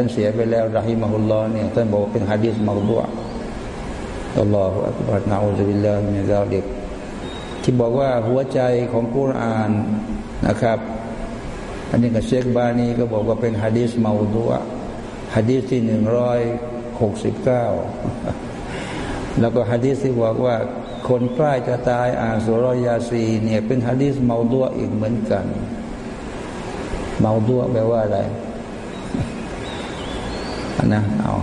ท่านเสียไปแล้วرحمه اللهเนี่ยท่านบอกเป็นฮะดีษموضوعอัลลอฮฺอัลลอฮฺنعوذ بالله من ذلكที่บอกว่าหัวใจของกุรอานนะครับ อันนี้กับเชคบานีก็บอกว่าเป็นฮะดีษموضوعฮะดีษที่หนึ่งร้อยหกสิบเก้าแล้วก็ฮะดีษที่บอกว่าคนใกล้จะตายอ่านซูเราะฮฺยาซีนเนี่ยเป็นฮะดีษموضوعอีกเหมือนกันมาอุดุแปลว่าอะไร นะเอา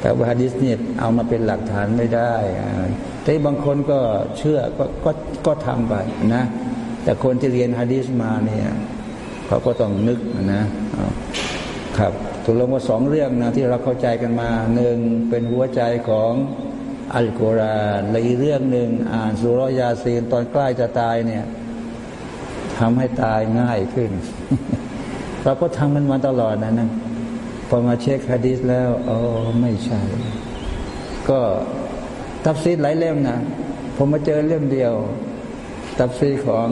แต่ว่าฮะดิษเนี่ยเอามาเป็นหลักฐานไม่ได้ แต่บางคนก็เชื่อก็ก็ก็ทำไปนะ แต่คนที่เรียนฮะดิษมาเนี่ยเขาก็ต้องนึกนะครับถูกลงว่าสองเรื่องนะที่เราเข้าใจกันมาหนึ่งเป็นหัวใจของอัลกุรอานและอีกเรื่องหนึ่งอ่านสุรยาซีนตอนใกล้จะตายเนี่ยทำให้ตายง่ายขึ้น เราก็ทำมันมาตลอดนะนะ พอมาเช็คฮะดีษแล้วอ๋อไม่ใช่ ก็ตับซีดหลายเล่มนะผมมาเจอเล่มเดียว ตับซีของ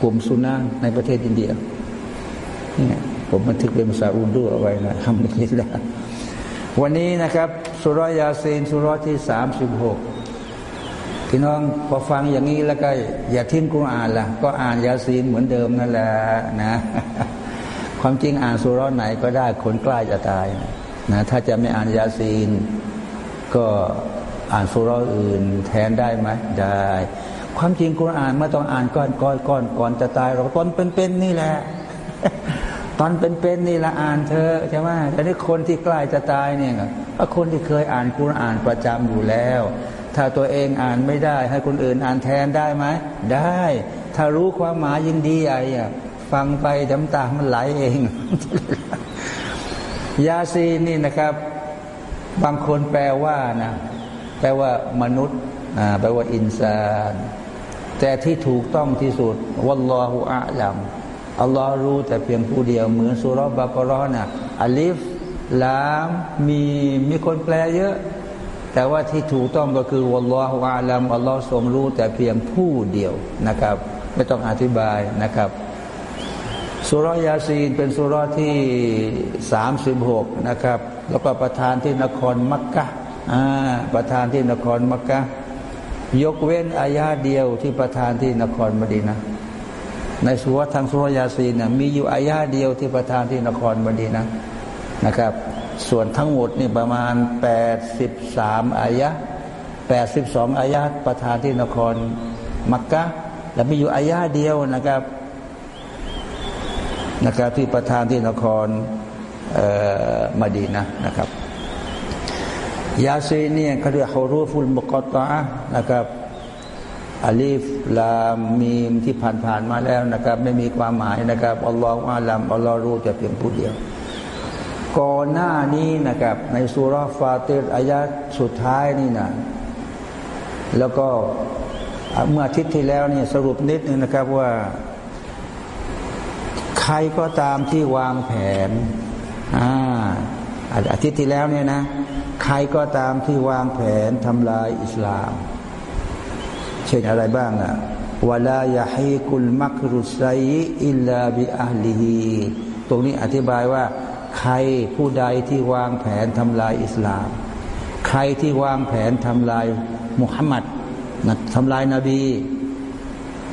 กลุ่มซุนาในประเทศอินเดียเนี่ยผมบันทึกเป็นภาษาอุรดูเอาไว้นะทำไม่ได้แล้ววันนี้นะครับสุรยาซีนสุรที่สามสิบหกพี่น้องพอฟังอย่างนี้แล้วก็อย่าทิ้งกุรอานละก็อ่านยาซีนเหมือนเดิมนั่นแหละนะ ความจริงอ่านสุร้อนไหนก็ได้คนใกล้จะตายนะถ้าจะไม่อ่านยาซีน ก็อ่านสุร้อนอื่น แทนได้ไหมได้ ความจริงกุรอ่านไม่ต้องอ่านก่อนก่อนก่อนก่อนจะตายเราตอนเป็นๆนี่แหละตอนเป็นๆนี่ละอ่านเธอใช่ไหมแต่นี่คนที่ใกล้จะตายเนี่ยก็คนที่เคยอ่านกุรอ่านประจำอยู่แล้ว ถ้าตัวเองอ่านไม่ได้ ให้คนอื่นอ่านแทนได้ไหมได้ ถ้ารู้ความหมายยิ่งดีใหญ่อะ ฟังไปน้ำตามันไหลเอง ยาซีนี่นะครับ บางคนแปลว่านะแปลว่ามนุษย์แปลว่าอินซานแต่ที่ถูกต้องที่สุดวัลลอฮุอะลัมอัลลอฮ์รู้แต่เพียงผู้เดียวเหมือนสุรบากรอนะอัลิฟลามมีมีคนแปลเยอะ แต่ว่าที่ถูกต้องก็คือวัลลอฮุอะลัมอัลลอฮ์ทรงรู้แต่เพียงผู้เดียวนะครับ ไม่ต้องอธิบายนะครับ สุรยาซีนเป็นสุรที่สามสิบหกนะครับ แล้วก็ประธานที่นครมักกะอ่าประธานที่นครมักกะยกเว้นอายาเดียวที่ประธานที่นครมดีนะในสุรทางสุรยาซีนนะมีอยู่อายาเดียวที่ประธานที่นครมดีนะนะครับ ส่วนทั้งหมดนี่ประมาณแปดสิบสามอายะแปดสิบสองอายะประธานที่นครมักกะและมีอยู่อายาเดียวนะครับ นะครับที่ประธานที่นครมาดีนะนะครับยาซีเนี่ยเขาเรียกฮารูฟุลมุกตะนะครับอาลีฟลามมีมที่ผ่านๆมาแล้วนะครับ ไม่มีความหมายนะครับอัลลอฮฺอาลัมอัลลอฮฺรู้จะเพียงผู้เดียว ก่อนหน้านี้นะครับ ในสุราฟาติรอายะสุดท้ายนี่นะแล้วก็เมื่ออาทิตย์ที่แล้วเนี่ยสรุปนิดนึงนะครับว่า ใครก็ตามที่วางแผนอ่าอาทิตย์ที่แล้วเนี่ยนะ ใครก็ตามที่วางแผนทำลายอิสลาม เช่นอะไรบ้างอะวลายาให้กุลมักรุไซอิลลาบิอัลีฮีตรงนี้อธิบายว่า ใครผู้ใดที่วางแผนทำลายอิสลาม ใครที่วางแผนทำลายมุฮัมมัดทำลายนาบี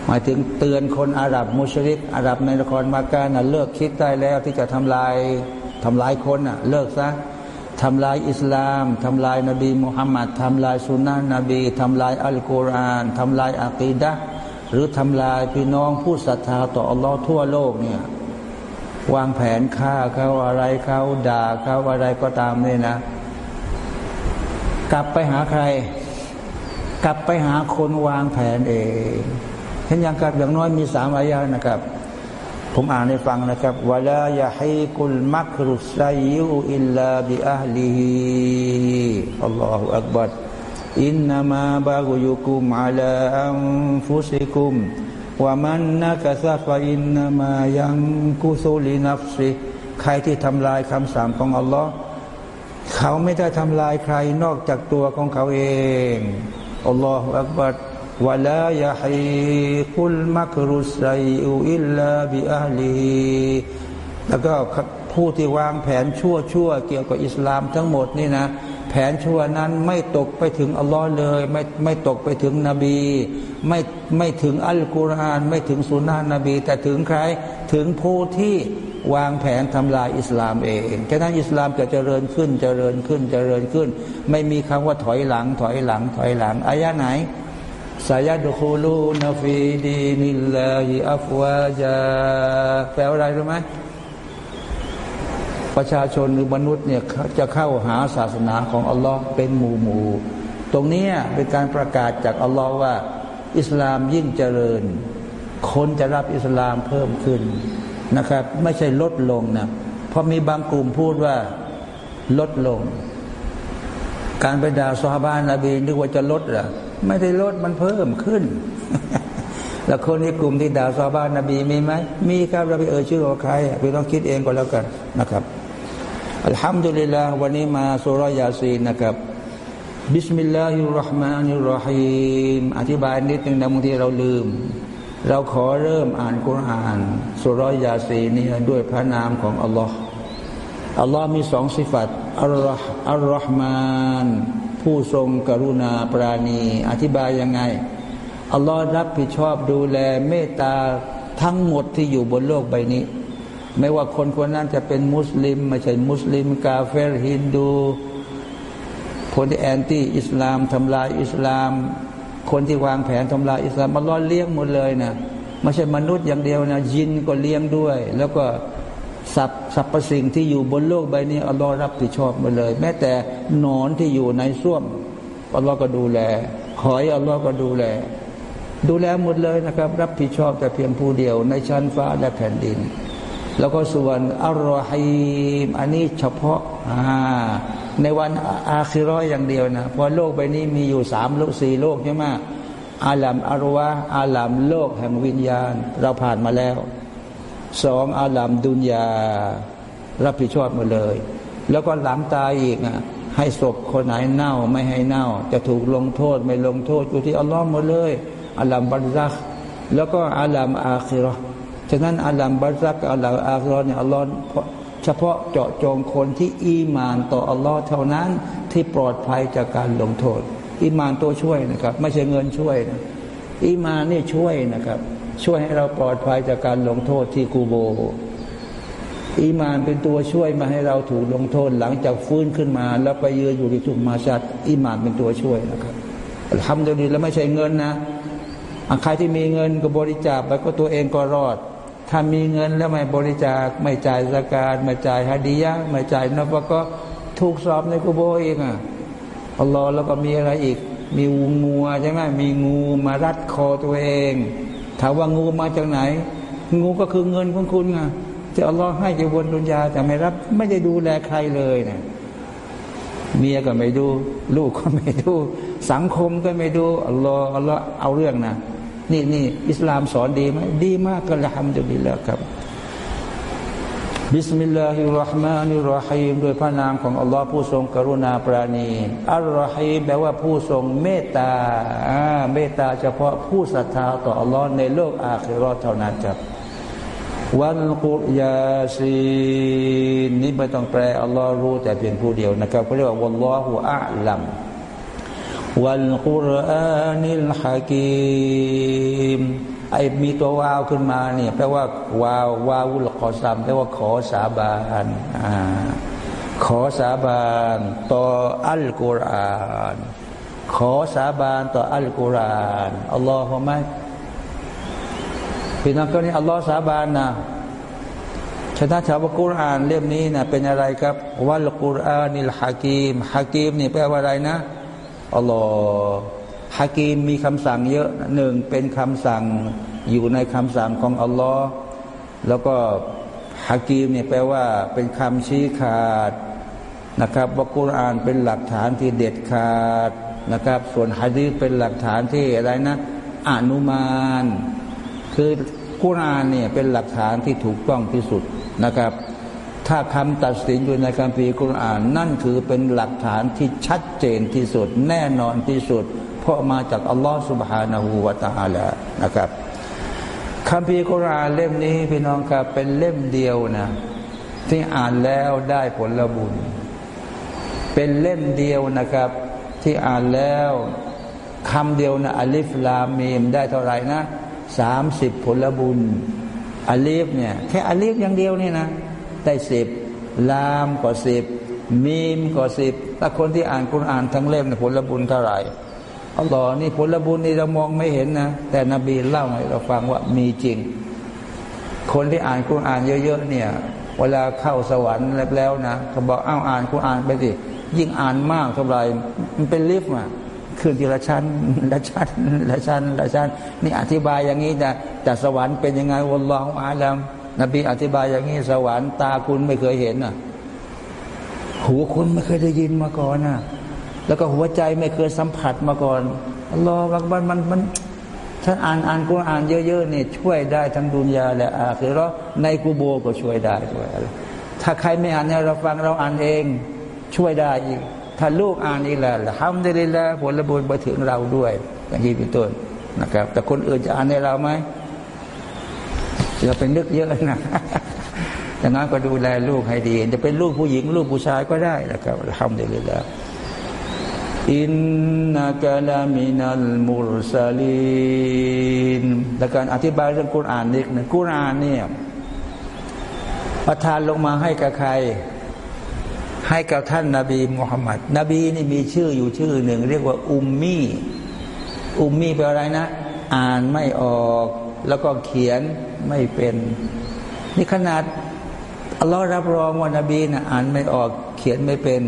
หมายถึงเตือนคนอาหรับมุชริกอาหรับในนครมากานะเลิกคิดได้แล้วที่จะทำลายทำลายคนน่ะ เลิกซะทำลายอิสลาม ทำลายนบีมุฮัมมัดทำลายสุนนะนบีทำลายอัลกุรอานทำลายอะกีดะหรือทำลายพี่น้องผู้ศรัทธาต่ออัลลอฮ์ทั่วโลกเนี่ยวางแผนฆ่าเขาอะไรเขาด่าเขาอะไรก็ตามเนี่ยนะ กลับไปหาใคร กลับไปหาคนวางแผนเอง ห็นอย่างกับอย่างน้อยมีสามอายะนะครับ ผมอ่านให้ฟังนะครับولا يحيق المكر السيئ إلا بأهله الله أكبر إنما بغيكم على أنفسكم ومن نكث فإنما ينكث على نفسهใครที่ทำลายคำสัญญาของอัลลอฮ์เขาไม่ได้ทำลายใครนอกจากตัวของเขาเองالله أكبر วลายาฮีกุลมักรุสัยอิลลาบิอัลีแล้วก็ผู้ที่วางแผนชั่วชั่วเกี่ยวกับอิสลามทั้งหมดนี่นะ แผนชั่วนั้นไม่ตกไปถึงอัลลอฮ์เลย ไม่ไม่ตกไปถึงนบี ไม่ไม่ถึงอัลกุรอาน ไม่ถึงสุนนะนบี แต่ถึงใครถึงผู้ที่วางแผนทำลายอิสลามเองแค่นั้นอิสลามจะเจริญขึ้นเจริญขึ้นเจริญขึ้น ไม่มีคำว่าถอยหลังถอยหลังถอยหลังอายะไหน สายัดคูลูนฟีดีนิลลาฮิอัฟวาจาแปลว่าอะไรรู้ไหมประชาชนหรือมนุษย์เนี่ยจะเข้าหาศาสนาของอัลลอฮ์เป็นหมู่หมู่ตรงนี้เป็นการประกาศจากอัลลอฮ์ว่า อิสลามยิ่งเจริญ คนจะรับอิสลามเพิ่มขึ้นนะครับ ไม่ใช่ลดลงนะเพราะมีบางกลุ่มพูดว่าลดลง การไปด่าซอฮาบานบีนึกว่าจะลดหรอ ไม่ได้ลดมันเพิ่มขึ้น แล้วคนในกลุ่มที่ด่าซอฮาบานบีมีไหม มีครับเราไปเอ่ยชื่อของใครไปต้องคิดเองก็แล้วกันนะครับالحمد للهวันนี้มาซูเราะฮฺยาซีนนะครับبسم الله الرحمن الرحيمอธิบายนิดนึงนะบางทีเราลืม เราขอเริ่มอ่านกุรอานสุรยาซีนี่ด้วยพระนามของอัลลอฮ์อัลลอฮ์มีสองสิฟัตอัลลอฮ์อัลลอฮ์มาน ผู้ทรงกรุณาปราณี อธิบายยังไง อัลลอฮ์รับผิดชอบดูแลเมตตาทั้งหมดที่อยู่บนโลกใบนี้ ไม่ว่าคนคนนั้นจะเป็นมุสลิม ไม่ใช่มุสลิม กาเฟรฮินดู คนที่แอนตี้อิสลามทำลายอิสลาม คนที่วางแผนทำลายอิสลามมันล้อเลี้ยงหมดเลยนะไม่ใช่มนุษย์อย่างเดียวนะยินก็เลี้ยงด้วย แล้วก็ สัพสรรพสิ่งที่อยู่บนโลกใบนี้อัลลอฮ์รับผิดชอบมาเลย แม้แต่นอนที่อยู่ในส้วมอัลลอฮ์ก็ดูแล หอยอัลลอฮ์ก็ดูแล ดูแลหมดเลยนะครับ รับผิดชอบแต่เพียงผู้เดียว ในชั้นฟ้าและแผ่นดิน แล้วก็ส่วนอัลลอฮีมอันนี้เฉพาะในวันอาคิรออย่างเดียวนะเพราะโลกใบนี้มีอยู่สามโลกสี่โลกใช่ไหมอาลัมอารวะอาลัมโลกแห่งวิญญาณ เราผ่านมาแล้ว สองอาลัมดุนยา รับผิดชอบหมดเลย แล้วก็หลังตายอีกอะให้ศพคนไหนเน่าไม่ให้เน่า จะถูกลงโทษไม่ลงโทษอยู่ที่อัลลอฮ์หมดเลยอาลัมบัรักแล้วก็อาลัมอาคิรอฉะนั้นอาลัมบัรักอาลัมอาคิรอเนี่ยอัลลอฮ์เฉพาะเจาะจงคนที่อีมานต่ออัลลอฮ์เท่านั้นที่ปลอดภัยจากการลงโทษ อีมานตัวช่วยนะครับ ไม่ใช่เงินช่วยนะอีมานนี่ช่วยนะครับ ช่วยให้เราปลอดภัยจากการลงโทษที่กูโบ อีมานเป็นตัวช่วยมาให้เราถูกลงโทษหลังจากฟื้นขึ้นมา แล้วไปยืนอยู่ที่ทุกมาชัดอีมานเป็นตัวช่วยนะครับทำเดี๋ยวนี้แล้วไม่ใช่เงินนะใครที่มีเงินก็บริจาคไปก็ตัวเองก็รอด ถ้ามีเงินแล้วไม่บริจาค ไม่จ่ายสการไม่จ่ายฮะดียะไม่จ่ายนับก็ถูกสอบในกูโบเองอะอัลลอฮ์แล้วก็มีอะไรอีก มีงูใช่ไหมมีงูมารัดคอตัวเอง ถามว่างูมาจากไหน งูก็คือเงินของคุณไงจะอัลลอฮ์ให้จะวนดุนยาแต่ไม่รับ ไม่ได้ดูแลใครเลยเนะเมียก็ไม่ดู ลูกก็ไม่ดู สังคมก็ไม่ดูอัลลอฮ์อัลลอฮ์เอาเรื่องนะนี่นี่อิสลามสอนดีไหมดีมากก็الحمد لله ครับ بسم الله الرحمن الرحيمโดยพระนามของอัลลอฮ์ผู้ทรงกรุณาปราณีالرحيمแปลว่าผู้ทรงเมตตาเมตตาเฉพาะผู้ศรัทธาต่ออัลลอฮ์ในโลกอาคิรอเท่านั้นครับวันกุรยาซีนนี่ไม่ต้องแปลอัลลอฮ์รู้แต่เพียงผู้เดียวนะครับเขาเรียกว่าوالله أعلمวันกุรอานิลฮะกีม ไอ้มีตัววาวขึ้นมาเนี่ยแปลว่าวาววาวุลขอสามแปลว่าขอสาบานอ่าขอสาบานต่ออัลกุรอานขอสาบานต่ออัลกุรอานอัลลอฮฺไม่พี่น้องก็นี่อัลลอฮฺสาบานนะชนะชาวกุรอานเล่มนี้นะเป็นอะไรครับวัลกุรอานิลฮะกีมฮะกีมนี่แปลว่าอะไรนะอัลลอฮฺ ฮากีมมีคำสั่งเยอะหนึ่งเป็นคำสั่งอยู่ในคำสั่งของอัลลอฮ์แล้วก็ฮากีมเนี่ยแปลว่าเป็นคำชี้ขาดนะครับว่ากุรอานเป็นหลักฐานที่เด็ดขาดนะครับ ส่วนฮะดีเป็นหลักฐานที่อะไรนะอนุมาน คือกุรอานเนี่ยเป็นหลักฐานที่ถูกต้องที่สุดนะครับ ถ้าคำตัดสินอยู่ในคัมภีร์กุรอาน นั่นคือเป็นหลักฐานที่ชัดเจนที่สุด แน่นอนที่สุด เพราะมาจากอัลลอฮฺสุบฮานาหูวาตาละนะครับคำพีกุรอานเล่มนี้พี่น้องครับเป็นเล่มเดียวนะ ที่อ่านแล้วได้ผลบุญ เป็นเล่มเดียวนะครับ ที่อ่านแล้วคำเดียวนะอัลิฟลามีมได้เท่าไหร่นะสามสิบผลบุญอัลิฟเนี่ยแค่อัลิฟอย่างเดียวนี่นะได้สิบลามก็สิบมีมก็สิบถ้าคนที่อ่านคุณอ่านทั้งเล่มผลบุญเท่าไหร่ อัลลอฮ์นี่ผลบุญนี่เรามองไม่เห็นนะ แต่นบีเล่าให้เราฟังว่ามีจริง คนที่อ่านคุณอ่านเยอะๆเนี่ย เวลาเข้าสวรรค์แล้วนะเขาบอกอ้าวอ่านคุณอ่านไปสิยิ่งอ่านมากเท่าไหร่มันเป็นลิฟต์อะขึ้นทีละชั้นละชั้นละชั้นละชั้น นี่อธิบายอย่างนี้จะแต่สวรรค์เป็นยังไงวัลลอฮฺอาลัมนบีอธิบายอย่างนี้ สวรรค์ตาคุณไม่เคยเห็นอะหูคุณไม่เคยได้ยินมาก่อนอะ แล้วก็หัวใจไม่เคยสัมผัสมาก่อนอัลลอฮฺบางบันมันมันท่านอ่านอ่านกุรอ่านเยอะๆนี่ช่วยได้ทั้งดุนยาและอาคือเราในกูโบก็ช่วยได้ด้วยถ้าใครไม่อ่านเนี่ยเราฟังเราอ่านเองช่วยได้อีก ถ้าลูกอ่านอีกแล้วทำได้เลยแล้วผลบุญไปถึงเราด้วยอย่างนี้เป็นต้นนะครับ แต่คนอื่นจะอ่านในเราไหมเราเป็นนึกเยอะนะดังนั้นก็ดูแลลูกให้ดี จะเป็นลูกผู้หญิง ลูกผู้ชายก็ได้นะครับทำได้เลยแล้ว อินนักลามินัลมุรสลีนและการอธิบายเรื่องกุรอานนี่นะกุรอานเนี่ยประทานลงมาให้กับใคร ให้กับท่านนาบีมุฮัมมัดนบีนี่มีชื่ออยู่ชื่อหนึ่ง เรียกว่า อุมมี่อุมมี่แปลอะไรนะ อ่านไม่ออก แล้วก็เขียนไม่เป็น นี่ขนาดอัลลอฮ์รับรองว่านาบีนะอ่านไม่ออกเขียนไม่เป็น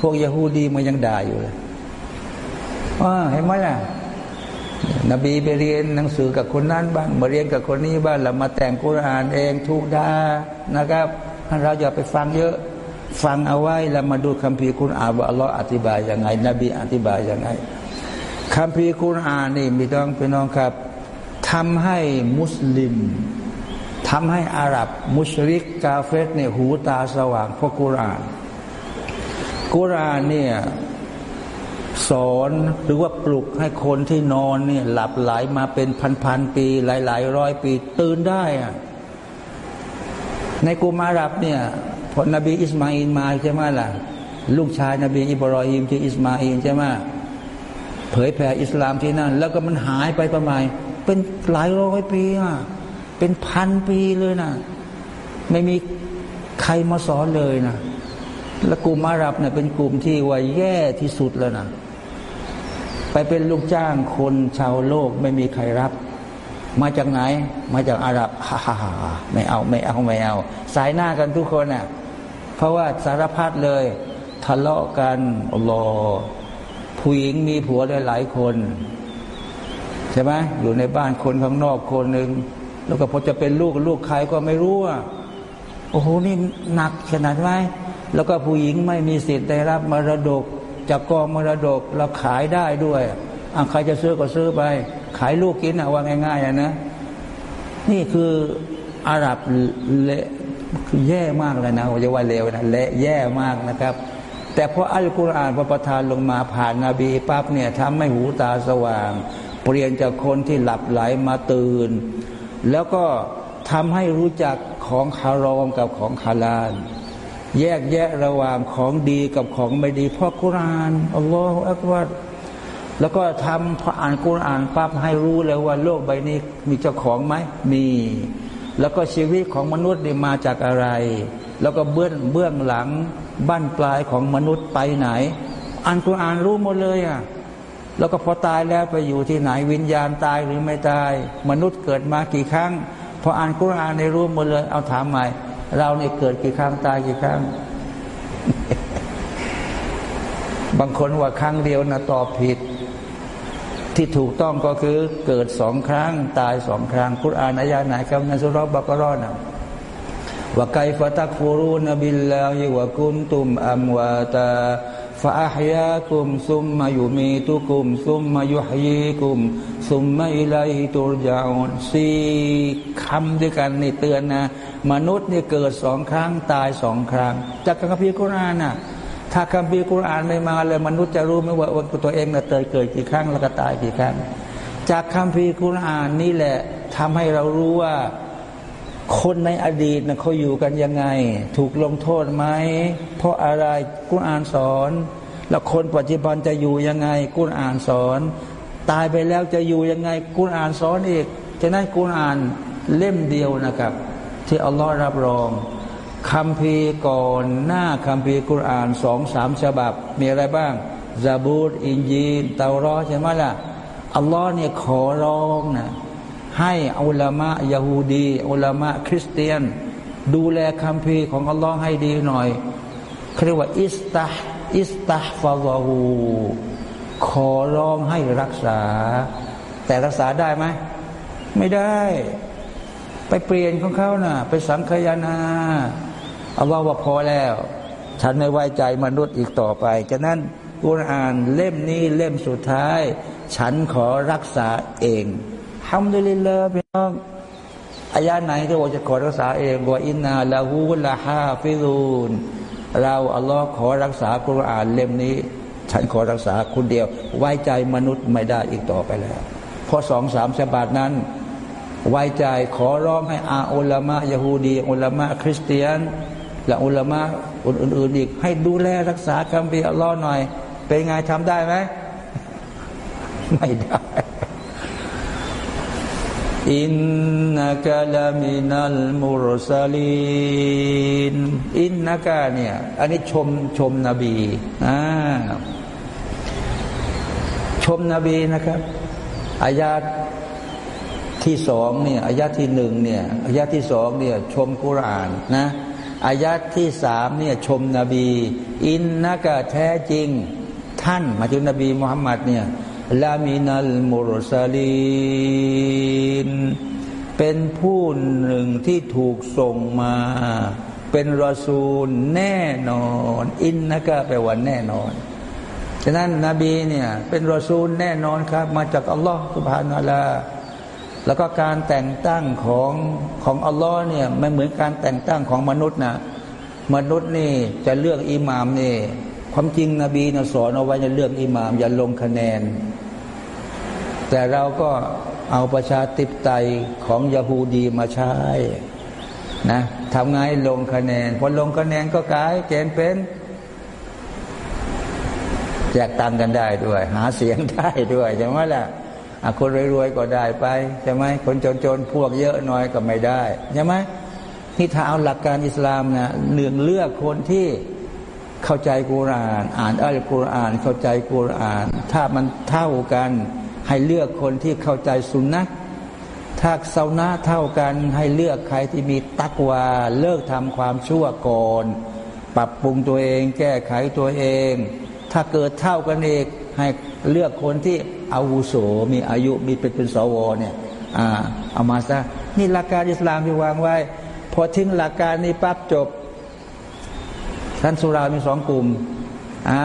พวกยะฮูดีมันยังด่าอยู่เลย เห็นไหมล่ะ นบีไปเรียนหนังสือกับคนนั้นบ้าง มาเรียนกับคนนี้บ้างแล้วมาแต่งกุรอานเองถูกดานะครับเราอย่าไปฟังเยอะ ฟังเอาไว้แล้วมาดูคัมภีร์คุณอ่านว่าอัลลอฮ์อธิบายยังไง นบีอธิบายยังไงคัมภีร์คุณอ่านนี่มีต้องพี่น้องครับทำให้มุสลิมทำให้อาหรับ มุชริก กาเฟสเนี่ยหูตาสว่างเพราะกุรานกุรานเนี่ย สอนหรือว่าปลุกให้คนที่นอนเนี่ยหลับไหลมาเป็นพันๆปี หลายๆร้อยปี ตื่นได้อะในกุมารับเนี่ยพอนบีอิสมาอินมาใช่ไหมล่ะ ลูกชายนบีอิบรอฮิมที่อิสมาอินใช่ไหมเผยแผ่อิสลามที่นั่น แล้วก็มันหายไปประมาณเป็นหลายร้อยปีอะเป็นพันปีเลยนะไม่มีใครมาสอนเลยนะและกลุ่มอาหรับเนี่ยเป็นกลุ่มที่ว่าแย่ที่สุดแล้วนะ ไปเป็นลูกจ้างคนชาวโลกไม่มีใครรับ มาจากไหน มาจากอาหรับฮ่าฮ่าไม่เอาไม่เอาไม่เอา สายหน้ากันทุกคนน่ะเพราะว่าสารพัดเลยทะเลาะกันอัลลอฮ์ผู้หญิงมีผัวได้หลายคน ใช่ไหมอยู่ในบ้านคนข้างนอกคนหนึ่งแล้วก็พอจะเป็นลูกลูกใครก็ไม่รู้อะโอ้โหนี่หนักขนาดไหมแล้วก็ผู้หญิงไม่มีสิทธิ์ได้รับมรดก จากกองมรดกเราขายได้ด้วยอะใครจะซื้อก็ซื้อไป ขายลูกกินอะว่าง่ายๆนะ นี่คืออาหรับเละคือแย่มากเลยนะว่าจะว่าเลวนะเละแย่มากนะครับ แต่พออัลกุรอานพระประทานลงมาผ่านนาบีปั๊บเนี่ยทำให้หูตาสว่าง เปลี่ยนจากคนที่หลับไหลมาตื่น แล้วก็ทำให้รู้จักของคารอมกับของคาลาน แยกแยะระหว่างของดีกับของไม่ดีเพราะกุรานอัลลอฮฺอักบัรแล้วก็ทำพออ่านกุรานปั๊บให้รู้เลยว่าโลกใบนี้มีเจ้าของไหมมี แล้วก็ชีวิตของมนุษย์นี่มาจากอะไร แล้วก็เบื้องเบื้องหลังบ้านปลายของมนุษย์ไปไหนอ่านกุรานรู้หมดเลยอะแล้วก็พอตายแล้วไปอยู่ที่ไหนวิญญาณตายหรือไม่ตาย มนุษย์เกิดมากี่ครั้งพออ่านกุรานในรู้หมดเลย เอาถามใหม่ เราเนี่ยเกิดกี่ครั้งตายกี่ครั้ง บางคนว่าครั้งเดียวนะตอบผิด ที่ถูกต้องก็คือเกิดสองครั้ง ตายสองครั้งคุรานอายาไหนครับในสุรบักรอนะว่าไกฟตักฟูรูนบิลลาฮิวะกุนตุมอัมวาตา ฟาอัฮยาคุมซุมมายุมีตุคุมซุมมายุฮยีคุมซุมมาอิลัยตุรจาอนสีคำด้วยกันนี่เตือนนะ มนุษย์นี่เกิดสองครั้งตายสองครั้ง จากคัมภีร์กุรานน่ะถ้าคัมภีร์กุรอานไม่มาเลยมนุษย์จะรู้ไหมว่าตัวเองเตยเกิดกี่ครั้งแล้วก็ตายกี่ครั้ง จากคัมภีร์กุรอานนี่แหละทำให้เรารู้ว่า คนในอดีตนะเขาอยู่กันยังไง ถูกลงโทษไหมเพราะอะไรกุณอ่านสอน แล้วคนปัจจุบันจะอยู่ยังไงกุณอ่านสอน ตายไปแล้วจะอยู่ยังไงกุณอ่านสอนอีกฉะนั้นกุณอ่านเล่มเดียวนะครับ ที่อัลลอฮ์รับรองคำพีก่อนหน้าคำพีกุรอานสองสามฉบับ มีอะไรบ้างซาบูตอินยีนเตารอใช่ไหมล่ะอัลลอฮ์เนี่ยขอร้องนะ ให้อุลามะยาฮูดีอุลามะคริสเตียน ดูแลคำพีของอัลลอฮ์ให้ดีหน่อยเรียกว่าอิสตาอิสตาฟาวาหูขอร้องให้รักษา แต่รักษาได้ไหม ไม่ได้ ไปเปลี่ยนของเขานะ่ะ ไปสังขยานาอัลลอฮ์ว่าพอแล้ว ฉันไม่ไว้ใจมนุษย์อีกต่อไปฉะนั้นกุรานเล่มนี้เล่มสุดท้าย ฉันขอรักษาเอง ฮัมดุลิลลาห์พี่น้องอายาไหนที่ว่าจะขอรักษาเองว่าอินนาลาหูลาฮาฟิรูนเราอัลลอฮ์ขอรักษากุรอานเล่มนี้ ฉันขอรักษาคนเดียว ไว้ใจมนุษย์ไม่ได้อีกต่อไปแล้วเพราะสองสามฉบับนั้น ไว้ใจขอร้องให้อาอุลามะยาฮูดีอุลามะคริสเตียน และอุลามะอื่นๆอีก ให้ดูแลรักษาคำพีอัลลอฮ์หน่อย เป็นไงทำได้ไหมไม่ได้ อินนักลามินัลมุรซาลีนอินนักเนี่ยอันนี้ชมชมนบีอ่าชมนบีนะครับอายาที่สองเนี่ยอายาที่หนึ่งเนี่ยอายาที่สองเนี่ยชมกุรานนะอายาที่สามเนี่ยชมนบี อินนักแท้จริง ท่านมาถึงนบีมุฮัมมัดเนี่ย ลามินัลมุรซาลีนเป็นผู้หนึ่งที่ถูกส่งมา เป็นรอซูลแน่นอน อินนะก็แปลว่าแน่นอนฉะนั้นนบีเนี่ยเป็นรอซูลแน่นอนครับ มาจากอัลลอฮฺสุบฮานาลาแล้วก็การแต่งตั้งของของอัลลอฮ์เนี่ยไม่เหมือนการแต่งตั้งของมนุษย์นะมนุษย์นี่จะเลือกอิหมามนี่ความจริงนบีนะสอนเอาไว้จะเลือกอิหมาม อย่าลงคะแนน แต่เราก็เอาประชาติปไตยของยาฮูดีมาใช้นะทำไงลงคะแนนพอลงคะแนนก็กลายเกณฑ์เป็นแจกตังกันได้ด้วย หาเสียงได้ด้วยใช่ไหมล่ะคนรวยๆก็ได้ไปใช่ไหมคนจนๆพวกเยอะน้อยก็ไม่ได้ใช่ไหมที่ถ้าเอาหลักการอิสลามนะเลือกเลือกคนที่เข้าใจกุราน อ่านอัลกุรอาน เข้าใจกุราน ถ้ามันเท่ากัน ให้เลือกคนที่เข้าใจสุนนะถ้าเซานะเท่ากันให้เลือกใครที่มีตักวาเลิกทำความชั่วก่อนปรับปรุงตัวเอง แก้ไขตัวเอง ถ้าเกิดเท่ากันเองให้เลือกคนที่อาวุโสมีอายุมีเป็นเป็นสวเนี่ยอ่าเอามาซะนี่หลักการอิสลามที่วางไว้ พอทิ้งหลักการนี้ปั๊บจบท่านสุรามีสองกลุ่มอ่า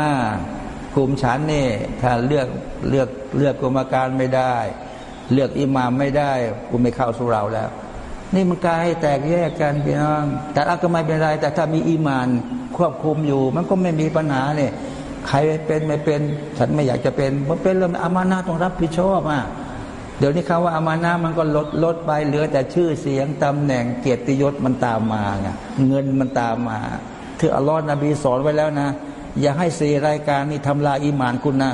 กลุ่มฉันนี่ถ้าเลือกเลือกเลือกกรรมการไม่ได้ เลือกอิหมามไม่ได้กูไม่เข้าสุราแล้ว นี่มันกลายแตกแยกกันพี่น้อง แต่อาก็ไม่เป็นไร แต่ถ้ามีอิมานควบคุมอยู่ มันก็ไม่มีปัญหาเนี่ยใครเป็นไม่เป็น ฉันไม่อยากจะเป็นมันเป็นเรื่องอามานาต้องรับผิดชอบอะเดี๋ยวนี้คำว่าอามานามันก็ลดลดไปเหลือแต่ชื่อเสียงตำแหน่งเกียรติยศมันตามมาไงเงินมันตามมาที่อัลลอฮ์นบีสอนไว้แล้วนะ อย่าให้เสียรายการนี่ทำลายอิมานคุณนะ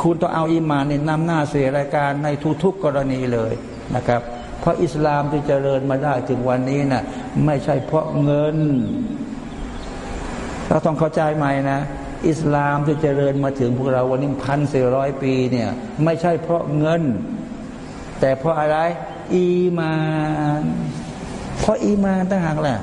คุณต้องเอาอิมานนี่นำหน้าเสียรายการในทุกๆกรณีเลยนะครับ เพราะอิสลามที่เจริญมาได้ถึงวันนี้นะไม่ใช่เพราะเงิน เราต้องเข้าใจใหม่นะ อิสลามที่เจริญมาถึงพวกเราวันนี้พันสี่ร้อยปีเนี่ยไม่ใช่เพราะเงิน แต่เพราะอะไรอีมานเพราะอีมานต่างหากแหละ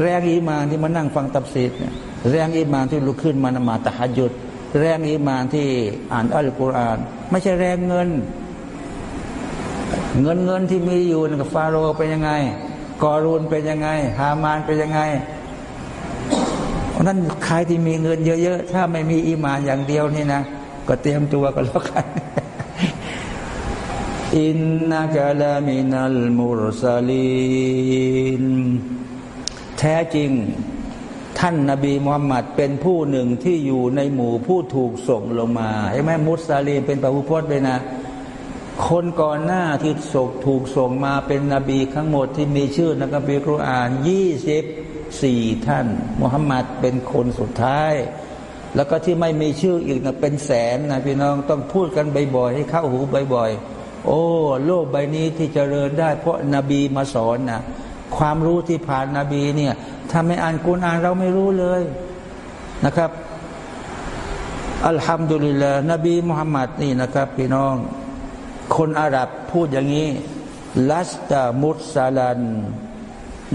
แรงอีมานที่มานั่งฟังตัฟซีรเนี่ย แรงอีมานที่ลุกขึ้นมานมาซตะฮัจญุดแรงอีมานที่อ่านอัลกุรอาน ไม่ใช่แรงเงิน เงินเงินที่มีอยู่กับฟาโรห์เป็นยังไงกอรูนเป็นยังไง ฮามานเป็นยังไงเพราะนั้นใครที่มีเงินเยอะๆ ถ้าไม่มีอีมานอย่างเดียวนี่นะ ก็เตรียมตัวกันแล้วกันอินนักลามินัลมุรซาลีนแท้จริง ท่านนาบีมุฮัมมัดเป็นผู้หนึ่งที่อยู่ในหมู่ผู้ถูกส่งลงมาใช่ไหมมุสลิมเป็นปะพุพจน์เลยนะ คนก่อนหน้าที่ส่งถูกส่งมาเป็นนบีทั้งหมดที่มีชื่อในกัมภีร์กุรอานยี่สิบสี่ท่านมุฮัมมัดเป็นคนสุดท้าย แล้วก็ที่ไม่มีชื่ออีกนะเป็นแสนนะพี่น้องต้องพูดกันบ่อยๆให้เข้าหูบ่อยๆโอ้โลกใบนี้ที่เจริญได้ เพราะนาบีมาสอนนะความรู้ที่ผ่านนาบีเนี่ย ถ้าไม่อ่านกุณอ่านเราไม่รู้เลยนะครับ อัลฮัมดุลิลลาห์นบีมุฮัมมัดนี่นะครับ พี่น้อง คนอาหรับพูดอย่างนี้ ลัสตามุสซาลัน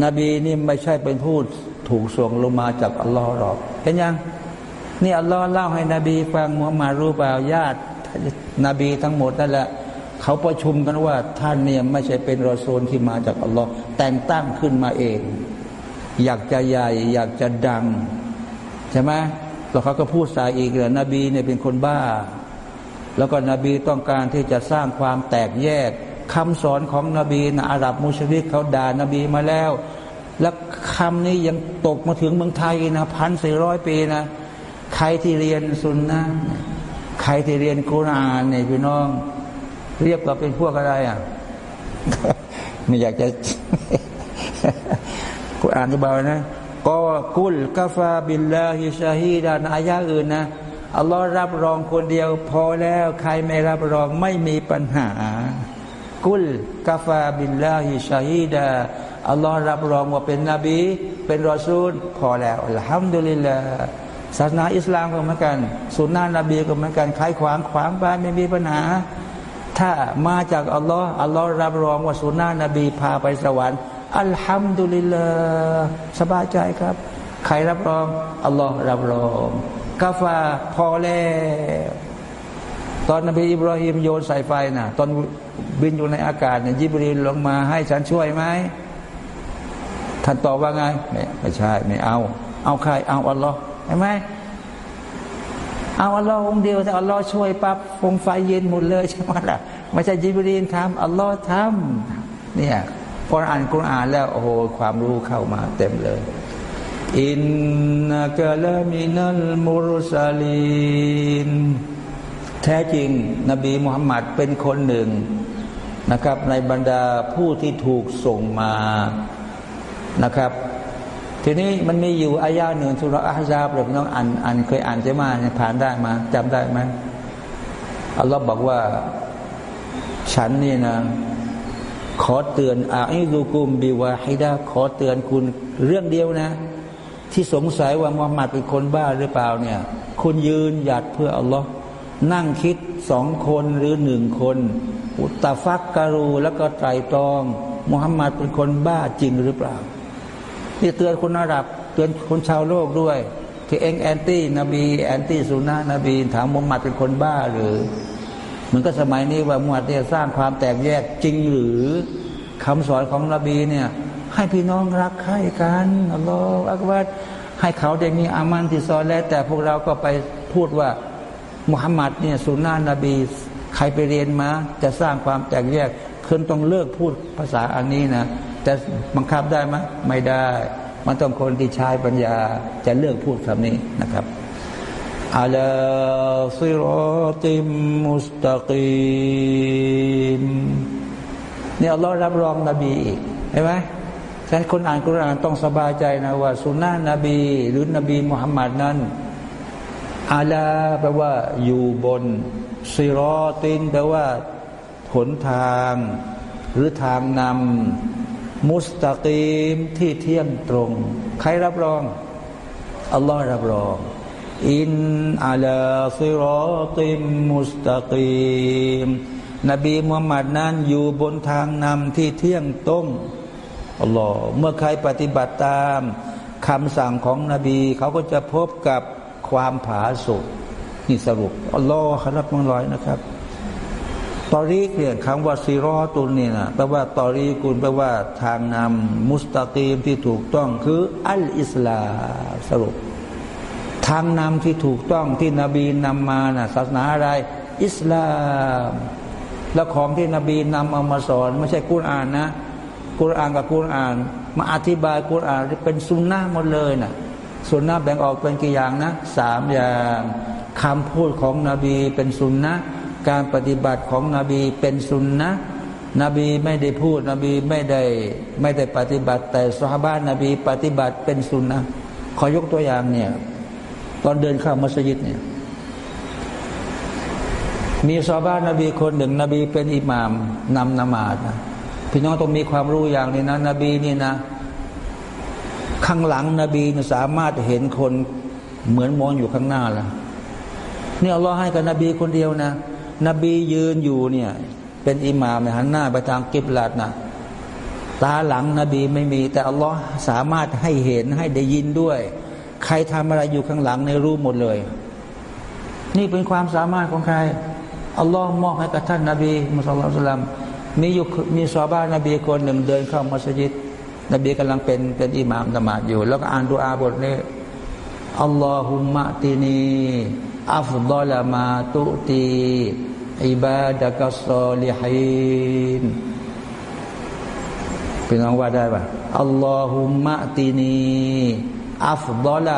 นบีนี่ไม่ใช่เป็นพูดถูกส่งลงมาจากอัลลอฮ์หรอกเห็นยัง นี่อัลลอฮ์เล่าให้นบีฟังมุฮัมมัดรู้เปล่าญาติ นบีทั้งหมดนั่นแหละเขาประชุมกันว่าท่านเนี่ยไม่ใช่เป็นรอซูลที่มาจากอัลลอฮ์แต่งตั้งขึ้นมาเอง อยากจะใหญ่ อยากจะดัง ใช่ไหมแล้วเขาก็พูดสายอีกเลยนบีเนี่ยเป็นคนบ้า แล้วก็นบีต้องการที่จะสร้างความแตกแยกคำสอนของนบีนะอาหรับมุชริกเขาด่านบีมาแล้ว แล้วคำนี้ยังตกมาถึงเมืองไทยนะพันสี่ร้อยปีนะใครที่เรียนสุนนะใครที่เรียนกุรานเนี่ยพี่น้อง เรียกว่าเป็นพวกอะไรอะไม่อยากจะ กุรานเบานะก็قل كفى بالله شهيداอายะอื่นนะอัลลอฮ์รับรองคนเดียวพอแล้ว ใครไม่รับรองไม่มีปัญหา قل كفى بالله شهيداอัลลอฮ์รับรองว่าเป็นนบี เป็นรอซูล พอแล้วالحمد للهศาสนาอิสลามก็เหมือนกันสุนนะนบีก็เหมือนกันใครขวางขวางไปไม่มีปัญหา ถ้ามาจากอัลลอฮ์อัลลอฮ์รับรองว่าสุนนะนบีพาไปสวรรค์ อัลฮัมดุลิลลาสบายใจครับ ใครรับรอง อัลลอฮ์รับรองกาฟาพอแล้วตอนนบีอิบราฮิมโยนใส่ไฟนะ่ะ ตอนบินอยู่ในอากาศเนี่ยยิบรีนลงมาให้ฉันช่วยไหมท่านตอบว่าไง ไม่ไม่ใช่ ไม่เอา เอาใคร เอาอัลลอฮ์ใช่ไหมเอาอัลลอฮ์องเดียวแต่อัลลอฮ์ช่วยปั๊บฟงไฟเย็นหมดเลยใช่ไหมล่ะไม่ใช่ยิบรีนทำอัลลอฮ์ทำเนี่ย พออ่านกุรอานแล้วโอ้โหความรู้เข้ามาเต็มเลย อินนักลามินัลมุรสลินแท้จริง นบีมุฮัมมัดเป็นคนหนึ่งนะครับ ในบรรดาผู้ที่ถูกส่งมานะครับ ทีนี้มันมีอยู่อายาหนึ่งสุรอาฮซาบหรือน้องอ่านอ่านเคยอ่านใช่ไหมผ่านได้มาจำได้ไหมอัลลอฮ์บอกว่า ฉันนี่นะ ขอเตือนอาอิดูกุมบิวาฮิดาขอเตือนคุณเรื่องเดียวนะ ที่สงสัยว่ามุฮัมมัดเป็นคนบ้าหรือเปล่าเนี่ย คุณยืนหยัดเพื่ออัลลอฮ์นั่งคิดสองคนหรือหนึ่งคน อุตฟักการูแล้วก็ไตรตรองมุฮัมมัดเป็นคนบ้าจริงหรือเปล่านี่เตือนคนอาหรับ เตือนคนชาวโลกด้วย ที่เองแอนตี้นบีแอนตี้สุนนะนบีถามมุฮัมมัดเป็นคนบ้าหรือ มันก็สมัยนี้ว่ามุฮัมมัดเนี่ยสร้างความแตกแยกจริงหรือคำสอนของนบีเนี่ย ให้พี่น้องรักใคร่กันอัลลอฮฺอักบัดให้เขาได้มีอามันที่ซอนแล้ว แต่พวกเราก็ไปพูดว่ามุฮัมมัดเนี่ยสุนนะนบีใครไปเรียนมาจะสร้างความแตกแยกคืนต้องเลิกพูดภาษาอันนี้นะแต่บังคับได้ไหมไม่ได้ มันต้องคนที่ใช้ปัญญาจะเลิกพูดคำนี้นะครับ อัลซิรอติมุสตะกีมเนี่ยเรารับรองนบีอีกเห็นไหมฉะนั้นคนอ่านกุรานต้องสบายใจนะว่าสุนนะนบี หรือนบีมุฮัมมัดนั้นอาลาแปลว่าอยู่บนซิรอตินแปลว่าหนทาง หรือทางนำมุสตะกีมที่เที่ยงตรง ใครรับรอง อัลลอฮ์รับรอง อินอาลาซิรอติมมุสตะกีมนบีมุฮัมมัดนั้นอยู่บนทางนำที่เที่ยงตรงอัลลอฮ์เมื่อใครปฏิบัติตามคำสั่งของนบี เขาก็จะพบกับความผาสุกนี่สรุปอัลลอฮ์รับมังลอยนะครับตอรีกเนี่ยคำว่าซีรอตุนเนี่ยนะแปลว่าตอรีกุลแปลว่าทางนำมุสตะกีมที่ถูกต้องคือ อัลอิสลามสรุป ทางนำที่ถูกต้องที่นบีนำมานะ่ะศาสนาอะไร อิสลาม แล้วของที่นบีนำเอามาสอน ไม่ใช่กุรอานนะกุรอานกับกุรอาน มาอธิบายกุรอานเป็นสุนนะหมดเลยน่ะสุนนะแบ่งออกเป็นกี่อย่างนะสามอย่างคำพูดของนบีเป็นสุนนะการปฏิบัติของนบีเป็นสุนนะนบีไม่ได้พูด นบีไม่ได้ไม่ได้ปฏิบัติ แต่สหบ้านนบีปฏิบัติเป็นสุนนะขอยกตัวอย่างเนี่ย ตอนเดินเข้ามัสยิดเนี่ยมีซาบ้านนบีคนหนึ่ง นบีเป็นอิหมามนำนมาดนะพี่น้องต้องมีความรู้อย่างนี้นะ นบีนี่นะ ข้างหลังนบีสามารถเห็นคนเหมือนมองอยู่ข้างหน้าละนี่อัลลอฮ์ให้กับนบีคนเดียวนะ นบียืนอยู่เนี่ย เป็นอิหมามหันหน้าไปทางกิบลัดนะตาหลังนบีไม่มี แต่อัลลอฮ์สามารถให้เห็นให้ได้ยินด้วย ใครทำอะไรอยู่ข้างหลังในรู้หมดเลย นี่เป็นความสามารถของใครอัลลอฮ์มอบให้กับท่านนบีมุสลิมมีอยู่มีซอบ้านนบีคนหนึ่งเดินเข้ามัสยิด นบีกำลังเป็นเป็นอิหมามนมาดอยู่ แล้วก็อ่านดูอาบทนี้อัลลอฮุมะตินีอัฟดอลมาตุตีอิบาดะกัสซอลิฮินเป็นน้องว่าได้ปะอัลลอฮุมะตินี อัฟดอล